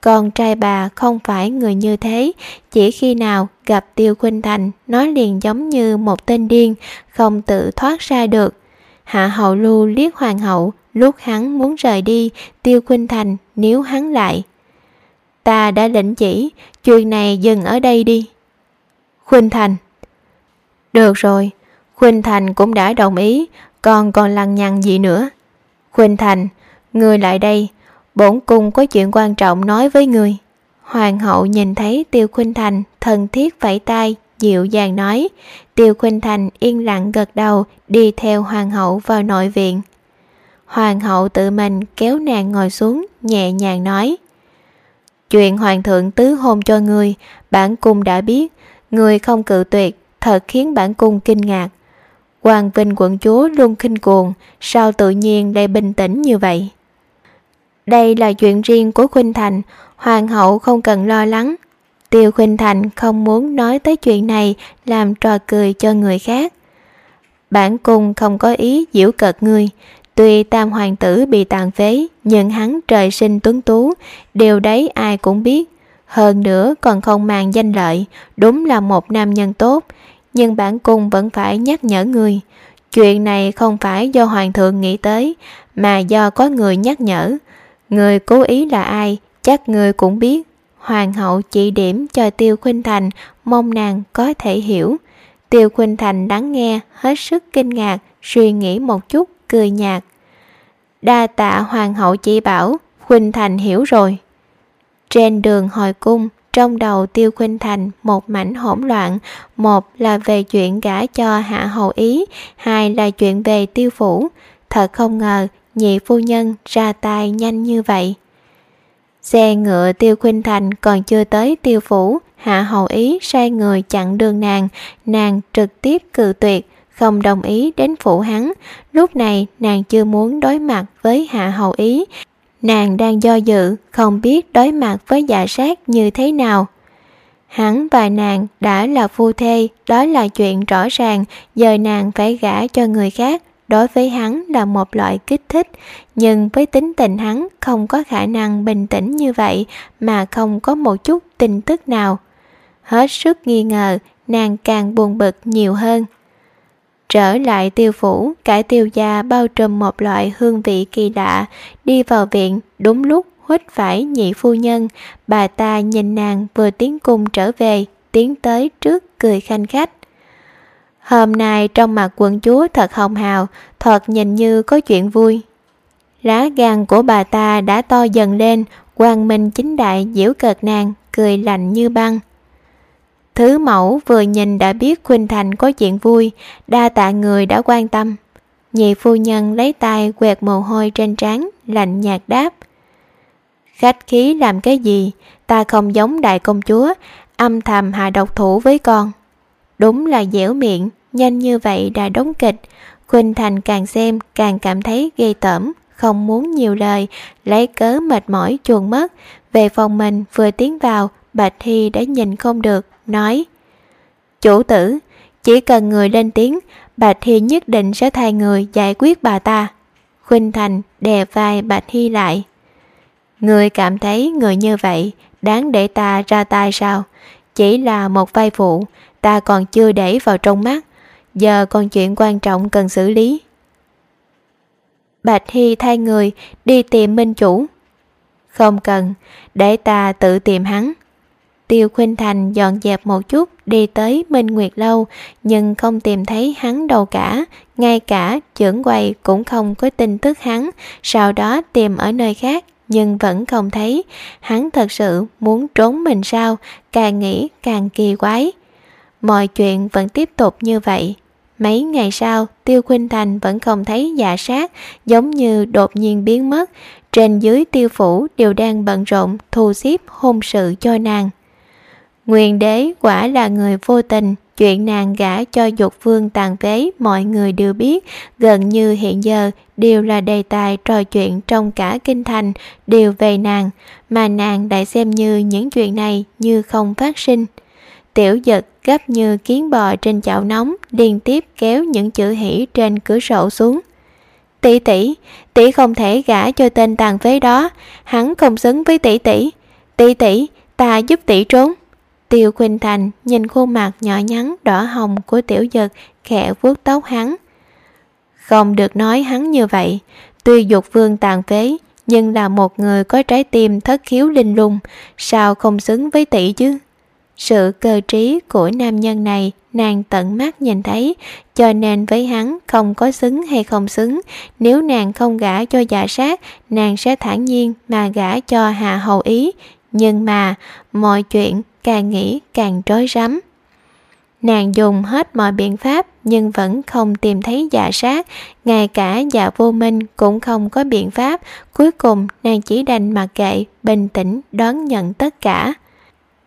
Con trai bà không phải người như thế, chỉ khi nào gặp Tiêu Khuynh Thành, nó liền giống như một tên điên, không tự thoát ra được. Hạ hậu lưu liếc hoàng hậu, lúc hắn muốn rời đi, Tiêu Khuynh Thành níu hắn lại. Ta đã lĩnh chỉ, chuyện này dừng ở đây đi. Khuynh Thành Được rồi, Khuynh Thành cũng đã đồng ý, còn còn lằng nhằng gì nữa. Khuynh Thành, người lại đây, bổn cung có chuyện quan trọng nói với người hoàng hậu nhìn thấy tiêu khuynh thành thân thiết vẫy tay dịu dàng nói tiêu khuynh thành yên lặng gật đầu đi theo hoàng hậu vào nội viện hoàng hậu tự mình kéo nàng ngồi xuống, nhẹ nhàng nói, chuyện hoàng thượng tứ hôn cho người bản cung đã biết. Người không cự tuyệt, thật khiến bản cung kinh ngạc. Hoàng vinh quận chúa luôn khinh cuồng, sao tự nhiên lại bình tĩnh như vậy? Đây là chuyện riêng của khuynh thành, hoàng hậu không cần lo lắng. Tiêu khuynh thành không muốn nói tới chuyện này làm trò cười cho người khác. Bản cung không có ý giễu cợt ngươi tuy tam hoàng tử bị tàn phế, nhưng hắn trời sinh tuấn tú, điều đấy ai cũng biết. Hơn nữa còn không mang danh lợi, đúng là một nam nhân tốt, nhưng bản cung vẫn phải nhắc nhở người. Chuyện này không phải do hoàng thượng nghĩ tới, mà do có người nhắc nhở. Người cố ý là ai, chắc người cũng biết. Hoàng hậu chỉ điểm cho tiêu khuynh thành, mong nàng có thể hiểu. Tiêu khuynh thành lắng nghe, hết sức kinh ngạc, suy nghĩ một chút cười nhạt. Đa tạ hoàng hậu chỉ bảo, khuynh thành hiểu rồi. Trên đường hồi cung, trong đầu tiêu khuynh thành một mảnh hỗn loạn. Một là về chuyện gả cho hạ hầu ý, hai là chuyện về tiêu phủ. Thật không ngờ, nhị phu nhân ra tay nhanh như vậy. Xe ngựa tiêu khuynh thành còn chưa tới tiêu phủ, hạ hầu ý sai người chặn đường nàng. Nàng trực tiếp cự tuyệt không đồng ý đến phủ hắn. Lúc này, nàng chưa muốn đối mặt với hạ hầu ý. Nàng đang do dự, không biết đối mặt với giả sát như thế nào. Hắn và nàng đã là phu thê, đó là chuyện rõ ràng. Giờ nàng phải gả cho người khác. Đối với hắn là một loại kích thích. Nhưng với tính tình hắn, không có khả năng bình tĩnh như vậy, mà không có một chút tin tức nào. Hết sức nghi ngờ, nàng càng buồn bực nhiều hơn trở lại tiêu phủ, cả tiêu gia bao trùm một loại hương vị kỳ lạ, đi vào viện, đúng lúc hít phải nhị phu nhân, bà ta nhìn nàng vừa tiến cung trở về, tiến tới trước cười khanh khách. Hôm nay trong mặt quận chúa thật hồng hào thật nhìn như có chuyện vui. Lá gan của bà ta đã to dần lên, quang minh chính đại diễu cợt nàng, cười lạnh như băng. Thứ mẫu vừa nhìn đã biết Khuynh Thành có chuyện vui, đa tạ người đã quan tâm. Nhị phu nhân lấy tay quẹt mồ hôi trên trán, lạnh nhạt đáp. Khách khí làm cái gì, ta không giống đại công chúa, âm thầm hạ độc thủ với con. Đúng là dẻo miệng, nhanh như vậy đã đóng kịch. Khuynh Thành càng xem càng cảm thấy ghê tởm, không muốn nhiều lời, lấy cớ mệt mỏi chuồn mất. Về phòng mình vừa tiến vào, Bạch Thi đã nhìn không được, nói Chủ tử, chỉ cần người lên tiếng, Bạch Thi nhất định sẽ thay người giải quyết bà ta. Khuynh Thành đè vai Bạch Thi lại. Người cảm thấy người như vậy đáng để ta ra tay sao? Chỉ là một vai phụ, ta còn chưa để vào trong mắt. Giờ còn chuyện quan trọng cần xử lý. Bạch Hy thay người đi tìm minh chủ. Không cần, để ta tự tìm hắn. Tiêu Khuynh Thành dọn dẹp một chút đi tới Minh Nguyệt Lâu nhưng không tìm thấy hắn đâu cả, ngay cả trưởng quầy cũng không có tin tức hắn, sau đó tìm ở nơi khác nhưng vẫn không thấy, hắn thật sự muốn trốn mình sao, càng nghĩ càng kỳ quái. Mọi chuyện vẫn tiếp tục như vậy. Mấy ngày sau, Tiêu Khuynh Thành vẫn không thấy dạ sát, giống như đột nhiên biến mất. Trên dưới tiêu phủ đều đang bận rộn thu xếp hôn sự cho nàng. Nguyên đế quả là người vô tình, chuyện nàng gả cho dục vương tàn phế mọi người đều biết, gần như hiện giờ đều là đề tài trò chuyện trong cả kinh thành, đều về nàng, mà nàng lại xem như những chuyện này như không phát sinh. Tiểu giật gấp như kiến bò trên chảo nóng, liên tiếp kéo những chữ hỉ trên cửa sổ xuống. Tỷ tỷ, tỷ không thể gả cho tên tàn phế đó, hắn không xứng với tỷ tỷ. Tỷ tỷ, ta giúp tỷ trốn. Tiêu Khuynh Thành nhìn khuôn mặt nhỏ nhắn đỏ hồng của tiểu giật khẽ vuốt tóc hắn. Không được nói hắn như vậy, tuy dục vương tàn phế, nhưng là một người có trái tim thất khiếu linh lung, sao không xứng với tỷ chứ? sự cơ trí của nam nhân này nàng tận mắt nhìn thấy, cho nên với hắn không có xứng hay không xứng, nếu nàng không gả cho giả sát, nàng sẽ thản nhiên mà gả cho hạ hầu ý, nhưng mà mọi chuyện càng nghĩ càng rối rắm. Nàng dùng hết mọi biện pháp nhưng vẫn không tìm thấy dạ sát, ngay cả dạ vô minh cũng không có biện pháp, cuối cùng nàng chỉ đành mặc kệ, bình tĩnh đón nhận tất cả.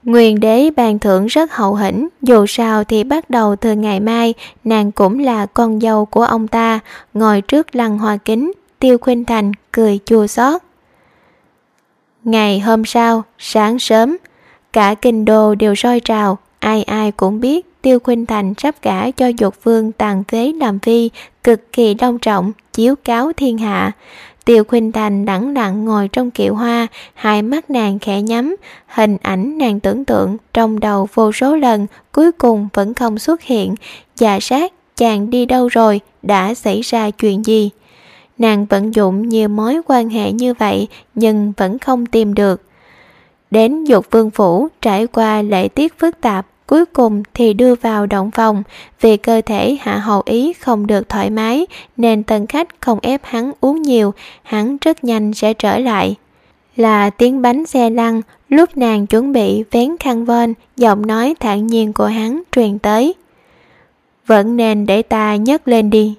Nguyên đế ban thưởng rất hậu hĩnh, dù sao thì bắt đầu từ ngày mai, nàng cũng là con dâu của ông ta, ngồi trước lăng hoa kính, tiêu khuynh thành cười chua xót. Ngày hôm sau, sáng sớm, cả kinh đô đều roi trào, ai ai cũng biết Tiêu Khuynh Thành sắp gả cho dục vương tàn phế làm phi, cực kỳ long trọng, chiếu cáo thiên hạ. Tiêu Khuynh Thành đẳng đặng ngồi trong kiệu hoa, hai mắt nàng khẽ nhắm, hình ảnh nàng tưởng tượng trong đầu vô số lần, cuối cùng vẫn không xuất hiện. Dạ sát, chàng đi đâu rồi, đã xảy ra chuyện gì? Nàng vận dụng nhiều mối quan hệ như vậy nhưng vẫn không tìm được. Đến dục vương phủ, trải qua lễ tiết phức tạp, cuối cùng thì đưa vào động phòng. Vì cơ thể, hạ hầu ý không được thoải mái, nên tân khách không ép hắn uống nhiều, hắn rất nhanh sẽ trở lại. Là tiếng bánh xe lăn, lúc nàng chuẩn bị vén khăn vên giọng nói thản nhiên của hắn truyền tới. Vẫn nên để ta nhấc lên đi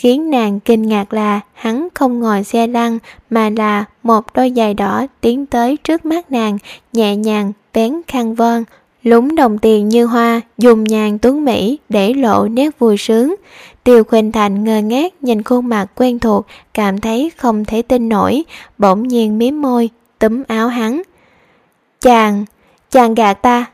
khiến nàng kinh ngạc là hắn không ngồi xe lăn mà là một đôi giày đỏ tiến tới trước mắt nàng, nhẹ nhàng vén khăn vơn lúng đồng tiền như hoa, dùng nhàn tuấn mỹ để lộ nét vui sướng. Tiêu khuynh thành ngơ ngác nhìn khuôn mặt quen thuộc, cảm thấy không thể tin nổi, bỗng nhiên miếm môi, túm áo hắn. Chàng chàng gạt ta.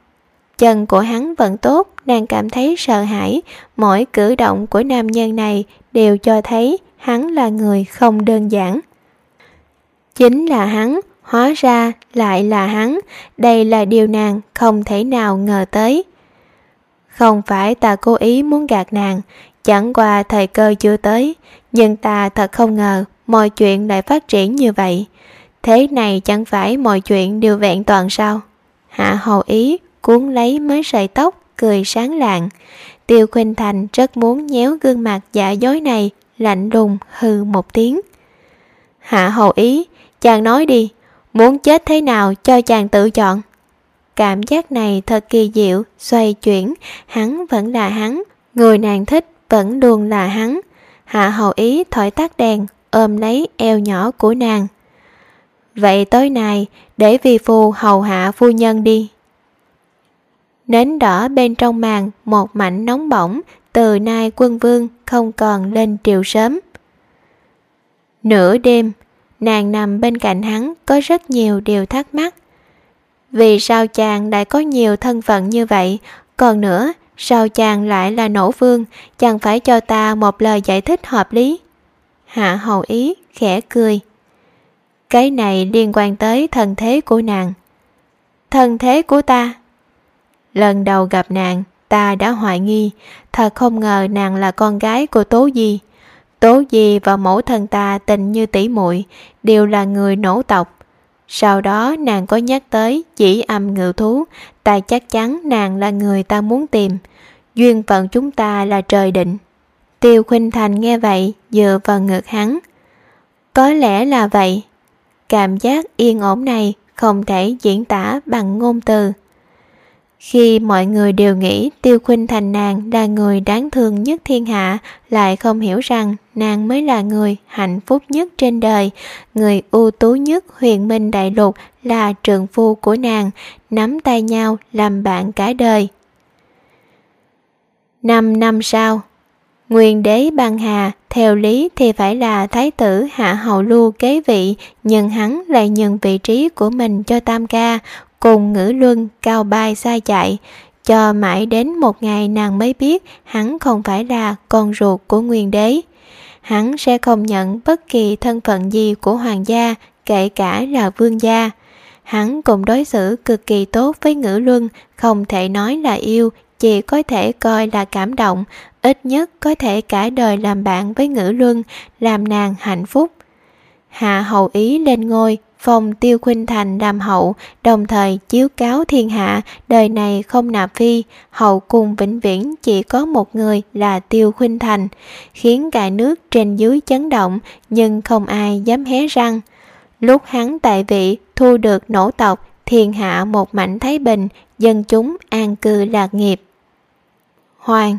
Chân của hắn vẫn tốt, nàng cảm thấy sợ hãi. Mỗi cử động của nam nhân này đều cho thấy hắn là người không đơn giản. Chính là hắn, hóa ra lại là hắn, đây là điều nàng không thể nào ngờ tới. Không phải ta cố ý muốn gạt nàng, chẳng qua thời cơ chưa tới, nhưng ta thật không ngờ mọi chuyện lại phát triển như vậy. Thế này chẳng phải mọi chuyện đều vẹn toàn sao? Hạ hầu ý cuốn lấy mấy sợi tóc, cười sáng lạng tiêu khuynh thành rất muốn nhéo gương mặt giả dối này, lạnh lùng hừ một tiếng. Hạ hầu ý, chàng nói đi, Muốn chết thế nào cho chàng tự chọn. Cảm giác này thật kỳ diệu, Xoay chuyển, Hắn vẫn là hắn, Người nàng thích vẫn luôn là hắn. Hạ hầu ý thổi tắt đèn, Ôm lấy eo nhỏ của nàng. Vậy tối nay, Để vi phù hầu hạ phu nhân đi. Nến đỏ bên trong màn Một mảnh nóng bỏng Từ nay quân vương không còn lên triều sớm Nửa đêm Nàng nằm bên cạnh hắn có rất nhiều điều thắc mắc. Vì sao chàng lại có nhiều thân phận như vậy? Còn nữa, sao chàng lại là nổ vương? Chàng phải cho ta một lời giải thích hợp lý. Hạ hầu ý, khẽ cười. Cái này liên quan tới thân thế của nàng. Thân thế của ta? Lần đầu gặp nàng, ta đã hoài nghi, thật không ngờ nàng là con gái của Tố Di. Tố Di và mẫu thân ta tình như tỷ muội đều là người nổ tộc. Sau đó nàng có nhắc tới chỉ âm ngự thú, ta chắc chắn nàng là người ta muốn tìm. Duyên phận chúng ta là trời định. Tiêu Khuynh Thành nghe vậy, dựa vào ngực hắn. Có lẽ là vậy. Cảm giác yên ổn này không thể diễn tả bằng ngôn từ. Khi mọi người đều nghĩ Tiêu Khuynh Thành nàng là người đáng thương nhất thiên hạ, lại không hiểu rằng nàng mới là người hạnh phúc nhất trên đời, người ưu tú nhất huyền minh đại lục là trường phu của nàng, nắm tay nhau làm bạn cả đời. Năm năm sau Nguyên đế băng hà, theo lý thì phải là thái tử hạ hậu lưu kế vị, nhưng hắn lại nhường vị trí của mình cho tam ca, cùng ngữ luân cao bay xa chạy, cho mãi đến một ngày nàng mới biết hắn không phải là con ruột của nguyên đế. Hắn sẽ không nhận bất kỳ thân phận gì của hoàng gia, kể cả là vương gia. Hắn cùng đối xử cực kỳ tốt với ngữ luân, không thể nói là yêu, chỉ có thể coi là cảm động, ít nhất có thể cả đời làm bạn với ngữ luân, làm nàng hạnh phúc. Hạ hầu ý lên ngôi, phong tiêu khuynh thành làm hậu, đồng thời chiếu cáo thiên hạ, đời này không nạp phi, hậu cùng vĩnh viễn chỉ có một người là tiêu khuynh thành, khiến cả nước trên dưới chấn động, nhưng không ai dám hé răng lúc hắn tại vị thu được nổ tộc, thiên hạ một mảnh thái bình, dân chúng an cư lạc nghiệp hoàng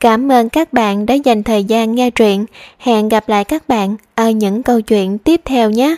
Cảm ơn các bạn đã dành thời gian nghe truyện. Hẹn gặp lại các bạn ở những câu chuyện tiếp theo nhé.